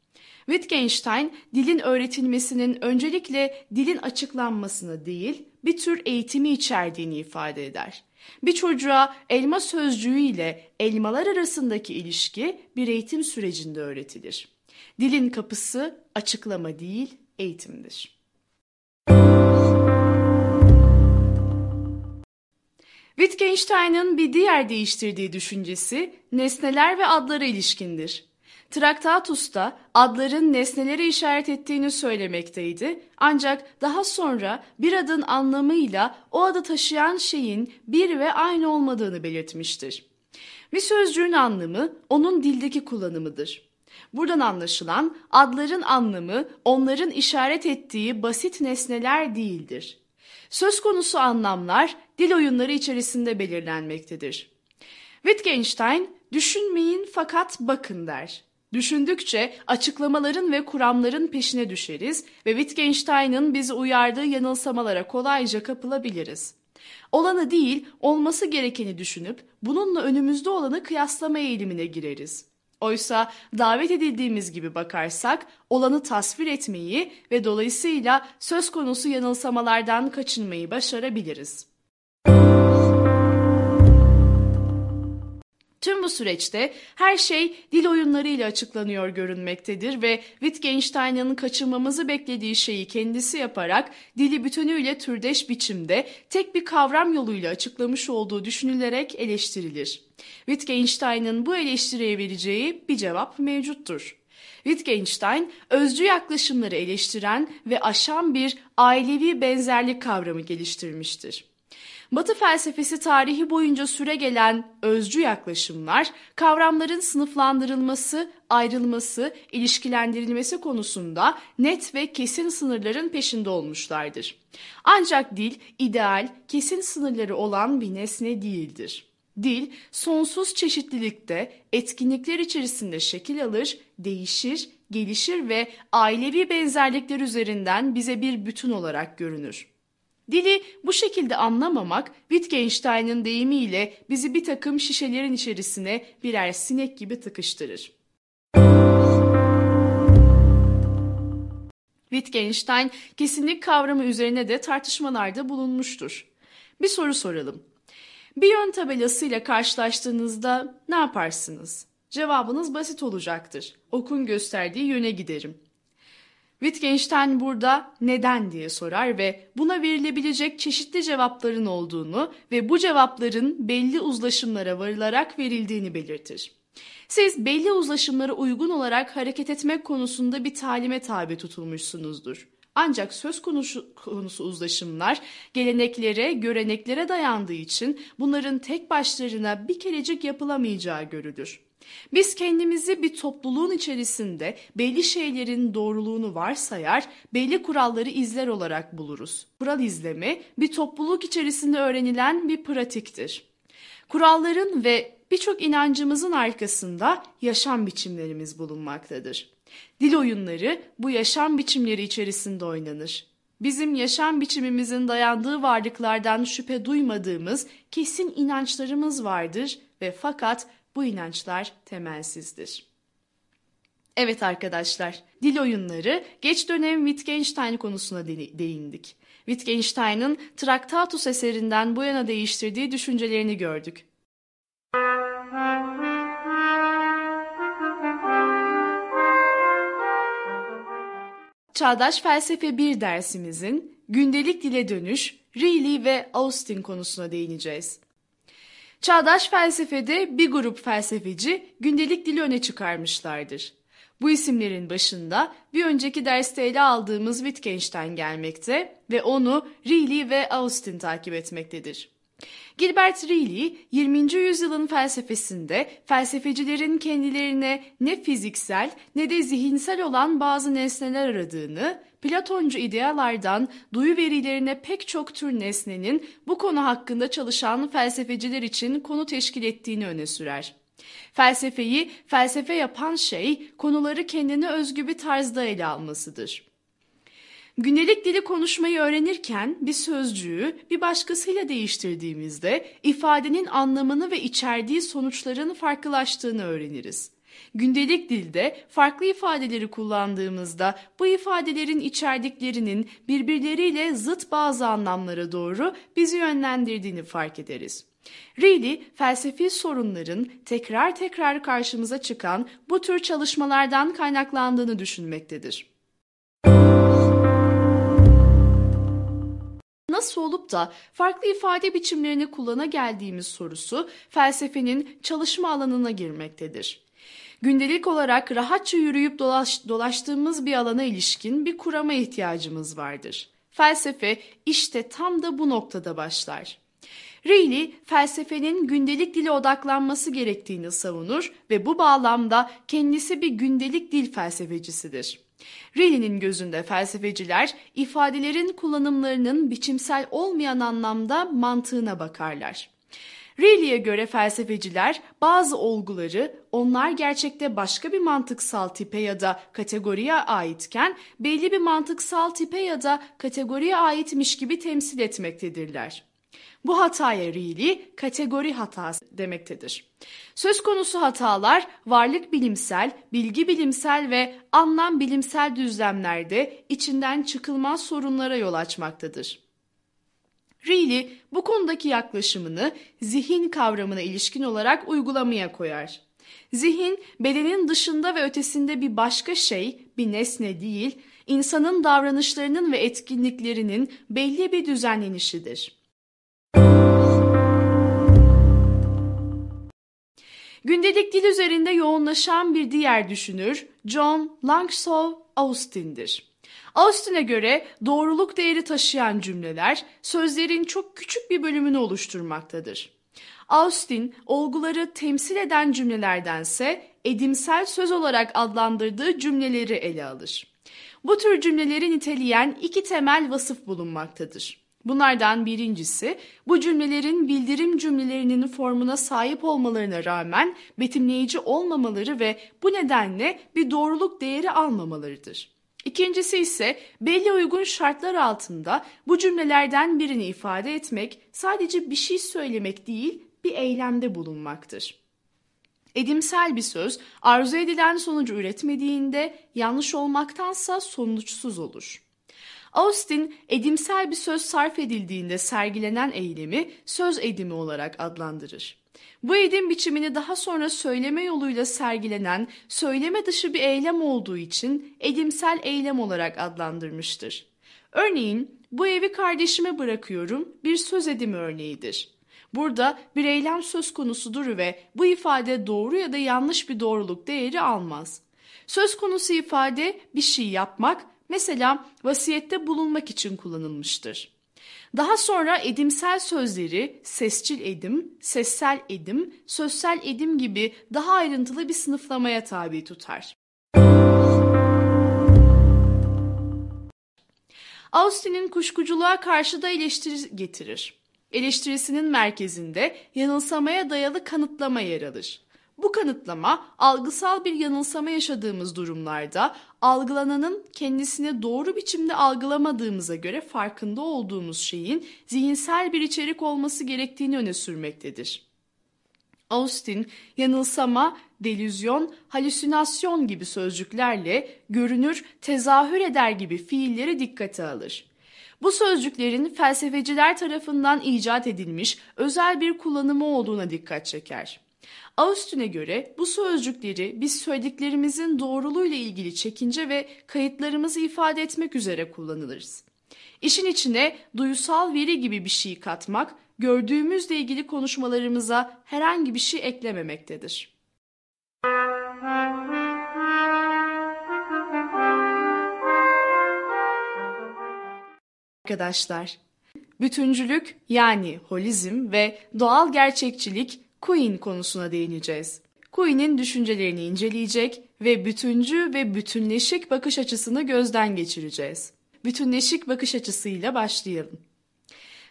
Wittgenstein dilin öğretilmesinin öncelikle dilin açıklanmasını değil, bir tür eğitimi içerdiğini ifade eder. Bir çocuğa elma sözcüğü ile elmalar arasındaki ilişki bir eğitim sürecinde öğretilir. Dilin kapısı açıklama değil, eğitimdir. Wittgenstein'ın bir diğer değiştirdiği düşüncesi nesneler ve adlara ilişkindir. Traktatus'ta adların nesneleri işaret ettiğini söylemekteydi ancak daha sonra bir adın anlamıyla o adı taşıyan şeyin bir ve aynı olmadığını belirtmiştir. Bir sözcüğün anlamı onun dildeki kullanımıdır. Buradan anlaşılan adların anlamı onların işaret ettiği basit nesneler değildir. Söz konusu anlamlar dil oyunları içerisinde belirlenmektedir. Wittgenstein düşünmeyin fakat bakın der. Düşündükçe açıklamaların ve kuramların peşine düşeriz ve Wittgenstein'ın bizi uyardığı yanılsamalara kolayca kapılabiliriz. Olanı değil, olması gerekeni düşünüp bununla önümüzde olanı kıyaslama eğilimine gireriz. Oysa davet edildiğimiz gibi bakarsak olanı tasvir etmeyi ve dolayısıyla söz konusu yanılsamalardan kaçınmayı başarabiliriz. Tüm bu süreçte her şey dil oyunlarıyla açıklanıyor görünmektedir ve Wittgenstein'ın kaçırmamızı beklediği şeyi kendisi yaparak dili bütünüyle türdeş biçimde tek bir kavram yoluyla açıklamış olduğu düşünülerek eleştirilir. Wittgenstein'ın bu eleştiriye vereceği bir cevap mevcuttur. Wittgenstein, özcü yaklaşımları eleştiren ve aşan bir ailevi benzerlik kavramı geliştirmiştir. Batı felsefesi tarihi boyunca süre gelen özcü yaklaşımlar, kavramların sınıflandırılması, ayrılması, ilişkilendirilmesi konusunda net ve kesin sınırların peşinde olmuşlardır. Ancak dil, ideal, kesin sınırları olan bir nesne değildir. Dil, sonsuz çeşitlilikte, etkinlikler içerisinde şekil alır, değişir, gelişir ve ailevi benzerlikler üzerinden bize bir bütün olarak görünür. Dili bu şekilde anlamamak Wittgenstein'ın deyimiyle bizi bir takım şişelerin içerisine birer sinek gibi tıkıştırır. Wittgenstein kesinlik kavramı üzerine de tartışmalarda bulunmuştur. Bir soru soralım. Bir yön tabelasıyla karşılaştığınızda ne yaparsınız? Cevabınız basit olacaktır. Okun gösterdiği yöne giderim. Wittgenstein burada neden diye sorar ve buna verilebilecek çeşitli cevapların olduğunu ve bu cevapların belli uzlaşımlara varılarak verildiğini belirtir. Siz belli uzlaşımlara uygun olarak hareket etmek konusunda bir talime tabi tutulmuşsunuzdur. Ancak söz konusu, konusu uzlaşımlar geleneklere, göreneklere dayandığı için bunların tek başlarına bir kerecik yapılamayacağı görülür. Biz kendimizi bir topluluğun içerisinde belli şeylerin doğruluğunu varsayar, belli kuralları izler olarak buluruz. Kural izleme bir topluluk içerisinde öğrenilen bir pratiktir. Kuralların ve birçok inancımızın arkasında yaşam biçimlerimiz bulunmaktadır. Dil oyunları bu yaşam biçimleri içerisinde oynanır. Bizim yaşam biçimimizin dayandığı varlıklardan şüphe duymadığımız kesin inançlarımız vardır ve fakat bu inançlar temelsizdir. Evet arkadaşlar, dil oyunları geç dönem Wittgenstein konusuna değindik. Wittgenstein'ın Traktatus eserinden bu yana değiştirdiği düşüncelerini gördük. Çağdaş Felsefe 1 dersimizin gündelik dile dönüş, Riley ve Austin konusuna değineceğiz. Çağdaş felsefede bir grup felsefeci gündelik dili öne çıkarmışlardır. Bu isimlerin başında bir önceki derste ele aldığımız Wittgenstein gelmekte ve onu Riley ve Austin takip etmektedir. Gilbert Riley, 20. yüzyılın felsefesinde felsefecilerin kendilerine ne fiziksel ne de zihinsel olan bazı nesneler aradığını, Platoncu idealardan duyu verilerine pek çok tür nesnenin bu konu hakkında çalışan felsefeciler için konu teşkil ettiğini öne sürer. Felsefeyi felsefe yapan şey konuları kendine özgü bir tarzda ele almasıdır. Gündelik dili konuşmayı öğrenirken bir sözcüğü bir başkasıyla değiştirdiğimizde ifadenin anlamını ve içerdiği sonuçların farklılaştığını öğreniriz. Gündelik dilde farklı ifadeleri kullandığımızda bu ifadelerin içerdiklerinin birbirleriyle zıt bazı anlamlara doğru bizi yönlendirdiğini fark ederiz. Reilly, felsefi sorunların tekrar tekrar karşımıza çıkan bu tür çalışmalardan kaynaklandığını düşünmektedir. Nasıl olup da farklı ifade biçimlerini kullana geldiğimiz sorusu felsefenin çalışma alanına girmektedir. Gündelik olarak rahatça yürüyüp dolaş, dolaştığımız bir alana ilişkin bir kurama ihtiyacımız vardır. Felsefe işte tam da bu noktada başlar. Reilly felsefenin gündelik dile odaklanması gerektiğini savunur ve bu bağlamda kendisi bir gündelik dil felsefecisidir. Reilly'nin gözünde felsefeciler ifadelerin kullanımlarının biçimsel olmayan anlamda mantığına bakarlar. Reilly'e göre felsefeciler bazı olguları onlar gerçekte başka bir mantıksal tipe ya da kategoriye aitken belli bir mantıksal tipe ya da kategoriye aitmiş gibi temsil etmektedirler. Bu hataya Reilly kategori hatası demektedir. Söz konusu hatalar varlık bilimsel, bilgi bilimsel ve anlam bilimsel düzlemlerde içinden çıkılmaz sorunlara yol açmaktadır. Reilly bu konudaki yaklaşımını zihin kavramına ilişkin olarak uygulamaya koyar. Zihin, bedenin dışında ve ötesinde bir başka şey, bir nesne değil, insanın davranışlarının ve etkinliklerinin belli bir düzenlenişidir. Gündelik dil üzerinde yoğunlaşan bir diğer düşünür John Langshaw Austin'dir. Austin'e göre doğruluk değeri taşıyan cümleler sözlerin çok küçük bir bölümünü oluşturmaktadır. Austin, olguları temsil eden cümlelerdense edimsel söz olarak adlandırdığı cümleleri ele alır. Bu tür cümleleri niteleyen iki temel vasıf bulunmaktadır. Bunlardan birincisi bu cümlelerin bildirim cümlelerinin formuna sahip olmalarına rağmen betimleyici olmamaları ve bu nedenle bir doğruluk değeri almamalarıdır. İkincisi ise belli uygun şartlar altında bu cümlelerden birini ifade etmek sadece bir şey söylemek değil bir eylemde bulunmaktır. Edimsel bir söz arzu edilen sonucu üretmediğinde yanlış olmaktansa sonuçsuz olur. Austin edimsel bir söz sarf edildiğinde sergilenen eylemi söz edimi olarak adlandırır. Bu edim biçimini daha sonra söyleme yoluyla sergilenen söyleme dışı bir eylem olduğu için edimsel eylem olarak adlandırmıştır. Örneğin bu evi kardeşime bırakıyorum bir söz edimi örneğidir. Burada bir eylem söz konusudur ve bu ifade doğru ya da yanlış bir doğruluk değeri almaz. Söz konusu ifade bir şey yapmak mesela vasiyette bulunmak için kullanılmıştır. Daha sonra edimsel sözleri sesçil edim, sessel edim, sözsel edim gibi daha ayrıntılı bir sınıflamaya tabi tutar. Austin'in kuşkuculuğa karşı da eleştiri getirir. Eleştirisinin merkezinde yanılsamaya dayalı kanıtlama yer alır. Bu kanıtlama algısal bir yanılsama yaşadığımız durumlarda algılananın kendisini doğru biçimde algılamadığımıza göre farkında olduğumuz şeyin zihinsel bir içerik olması gerektiğini öne sürmektedir. Austin yanılsama, delüzyon, halüsinasyon gibi sözcüklerle görünür, tezahür eder gibi fiilleri dikkate alır. Bu sözcüklerin felsefeciler tarafından icat edilmiş özel bir kullanımı olduğuna dikkat çeker. Austin'e göre bu sözcükleri biz söylediklerimizin doğruluğuyla ilgili çekince ve kayıtlarımızı ifade etmek üzere kullanılırız. İşin içine duyusal veri gibi bir şey katmak, gördüğümüzle ilgili konuşmalarımıza herhangi bir şey eklememektedir. Arkadaşlar, bütüncülük yani holizm ve doğal gerçekçilik Queen konusuna değineceğiz. Queen'in düşüncelerini inceleyecek ve bütüncü ve bütünleşik bakış açısını gözden geçireceğiz. Bütünleşik bakış açısıyla başlayalım.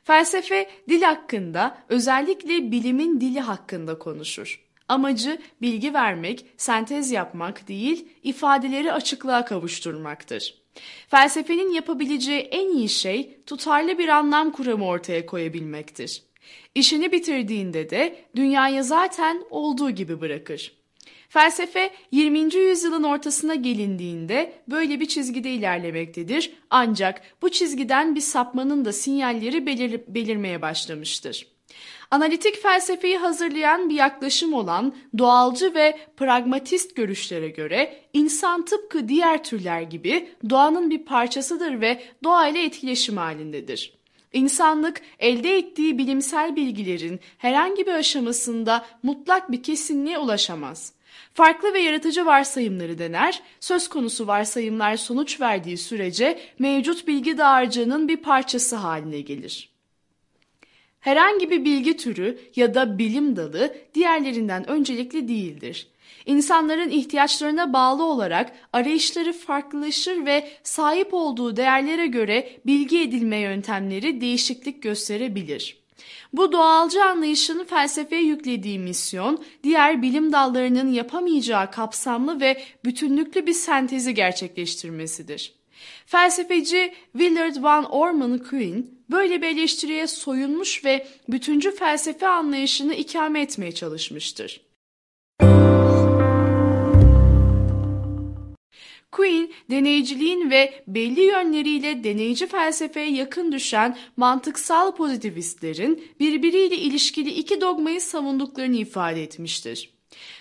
Felsefe dil hakkında, özellikle bilimin dili hakkında konuşur. Amacı bilgi vermek, sentez yapmak değil, ifadeleri açıklığa kavuşturmaktır. Felsefenin yapabileceği en iyi şey tutarlı bir anlam kuramı ortaya koyabilmektir. İşini bitirdiğinde de dünyayı zaten olduğu gibi bırakır. Felsefe 20. yüzyılın ortasına gelindiğinde böyle bir çizgide ilerlemektedir ancak bu çizgiden bir sapmanın da sinyalleri belir belirmeye başlamıştır. Analitik felsefeyi hazırlayan bir yaklaşım olan doğalcı ve pragmatist görüşlere göre insan tıpkı diğer türler gibi doğanın bir parçasıdır ve doğayla etkileşim halindedir. İnsanlık elde ettiği bilimsel bilgilerin herhangi bir aşamasında mutlak bir kesinliğe ulaşamaz. Farklı ve yaratıcı varsayımları dener, söz konusu varsayımlar sonuç verdiği sürece mevcut bilgi dağarcığının bir parçası haline gelir. Herhangi bir bilgi türü ya da bilim dalı diğerlerinden öncelikli değildir. İnsanların ihtiyaçlarına bağlı olarak arayışları farklılaşır ve sahip olduğu değerlere göre bilgi edilme yöntemleri değişiklik gösterebilir. Bu doğalcı anlayışın felsefeye yüklediği misyon, diğer bilim dallarının yapamayacağı kapsamlı ve bütünlüklü bir sentezi gerçekleştirmesidir. Felsefeci Willard Van Orman Quine böyle bir eleştiriye soyunmuş ve bütüncü felsefe anlayışını ikame etmeye çalışmıştır. Queen, deneyiciliğin ve belli yönleriyle deneyici felsefeye yakın düşen mantıksal pozitivistlerin birbiriyle ilişkili iki dogmayı savunduklarını ifade etmiştir.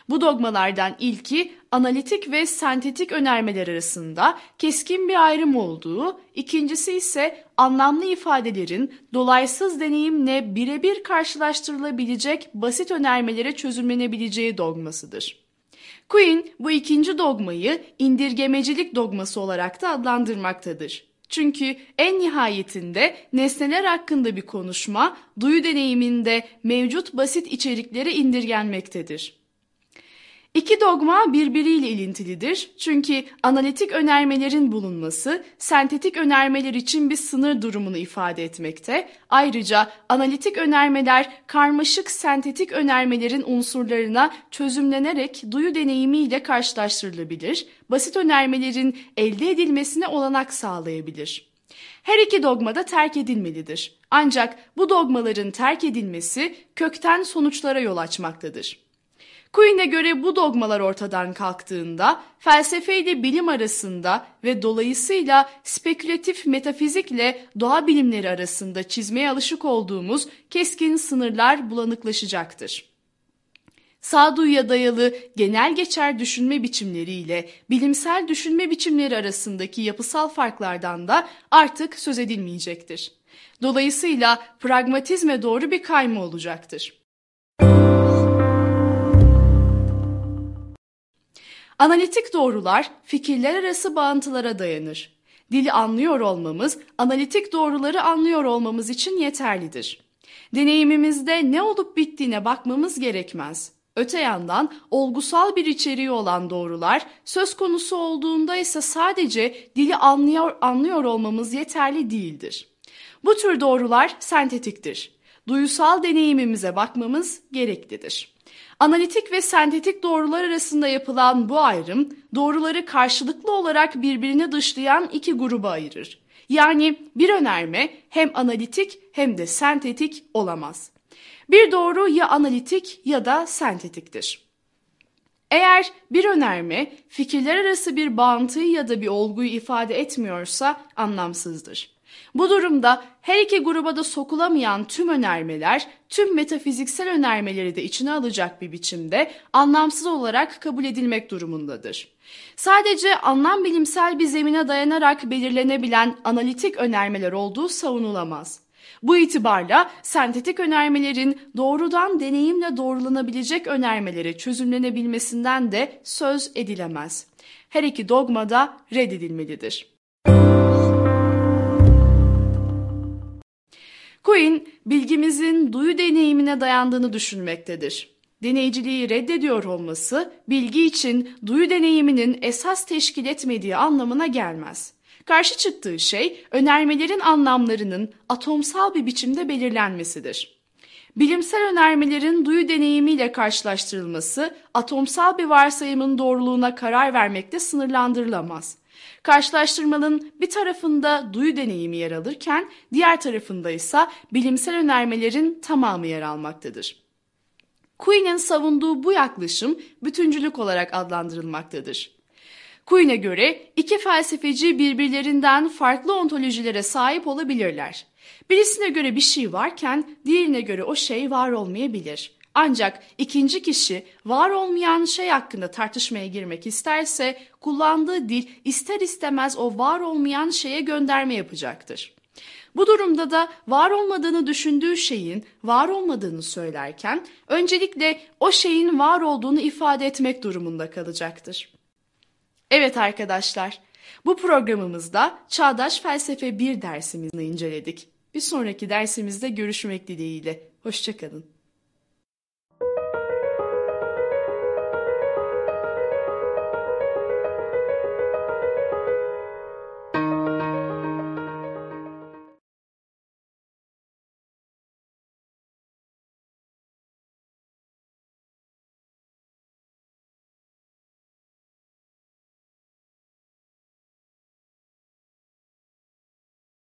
Bu dogmalardan ilki analitik ve sentetik önermeler arasında keskin bir ayrım olduğu, ikincisi ise anlamlı ifadelerin dolaysız deneyimle birebir karşılaştırılabilecek basit önermelere çözümlenebileceği dogmasıdır. Quinn bu ikinci dogmayı indirgemecilik dogması olarak da adlandırmaktadır. Çünkü en nihayetinde nesneler hakkında bir konuşma, duyu deneyiminde mevcut basit içeriklere indirgenmektedir. İki dogma birbiriyle ilintilidir çünkü analitik önermelerin bulunması sentetik önermeler için bir sınır durumunu ifade etmekte. Ayrıca analitik önermeler karmaşık sentetik önermelerin unsurlarına çözümlenerek duyu deneyimiyle karşılaştırılabilir. Basit önermelerin elde edilmesine olanak sağlayabilir. Her iki dogma da terk edilmelidir. Ancak bu dogmaların terk edilmesi kökten sonuçlara yol açmaktadır. Quine'e göre bu dogmalar ortadan kalktığında felsefe ile bilim arasında ve dolayısıyla spekülatif metafizikle doğa bilimleri arasında çizmeye alışık olduğumuz keskin sınırlar bulanıklaşacaktır. Sağduyuya dayalı genel geçer düşünme biçimleriyle bilimsel düşünme biçimleri arasındaki yapısal farklardan da artık söz edilmeyecektir. Dolayısıyla pragmatizme doğru bir kayma olacaktır. Analitik doğrular fikirler arası bağıntılara dayanır. Dili anlıyor olmamız, analitik doğruları anlıyor olmamız için yeterlidir. Deneyimimizde ne olup bittiğine bakmamız gerekmez. Öte yandan olgusal bir içeriği olan doğrular söz konusu olduğunda ise sadece dili anlıyor, anlıyor olmamız yeterli değildir. Bu tür doğrular sentetiktir. Duyusal deneyimimize bakmamız gereklidir. Analitik ve sentetik doğrular arasında yapılan bu ayrım doğruları karşılıklı olarak birbirine dışlayan iki gruba ayırır. Yani bir önerme hem analitik hem de sentetik olamaz. Bir doğru ya analitik ya da sentetiktir. Eğer bir önerme fikirler arası bir bağıntıyı ya da bir olguyu ifade etmiyorsa anlamsızdır. Bu durumda her iki gruba da sokulamayan tüm önermeler, tüm metafiziksel önermeleri de içine alacak bir biçimde anlamsız olarak kabul edilmek durumundadır. Sadece anlam bilimsel bir zemine dayanarak belirlenebilen analitik önermeler olduğu savunulamaz. Bu itibarla sentetik önermelerin doğrudan deneyimle doğrulanabilecek önermelere çözümlenebilmesinden de söz edilemez. Her iki dogma da reddedilmelidir. Quinn, bilgimizin duyu deneyimine dayandığını düşünmektedir. Deneyiciliği reddediyor olması, bilgi için duyu deneyiminin esas teşkil etmediği anlamına gelmez. Karşı çıktığı şey, önermelerin anlamlarının atomsal bir biçimde belirlenmesidir. Bilimsel önermelerin duyu deneyimiyle karşılaştırılması, atomsal bir varsayımın doğruluğuna karar vermekte sınırlandırılamaz. Karşılaştırmanın bir tarafında duyu deneyimi yer alırken diğer tarafında ise bilimsel önermelerin tamamı yer almaktadır. Quine'in savunduğu bu yaklaşım bütüncülük olarak adlandırılmaktadır. Quine'e göre iki felsefeci birbirlerinden farklı ontolojilere sahip olabilirler. Birisine göre bir şey varken diğerine göre o şey var olmayabilir. Ancak ikinci kişi var olmayan şey hakkında tartışmaya girmek isterse kullandığı dil ister istemez o var olmayan şeye gönderme yapacaktır. Bu durumda da var olmadığını düşündüğü şeyin var olmadığını söylerken öncelikle o şeyin var olduğunu ifade etmek durumunda kalacaktır. Evet arkadaşlar, bu programımızda Çağdaş Felsefe 1 dersimizi inceledik. Bir sonraki dersimizde görüşmek dileğiyle. Hoşçakalın.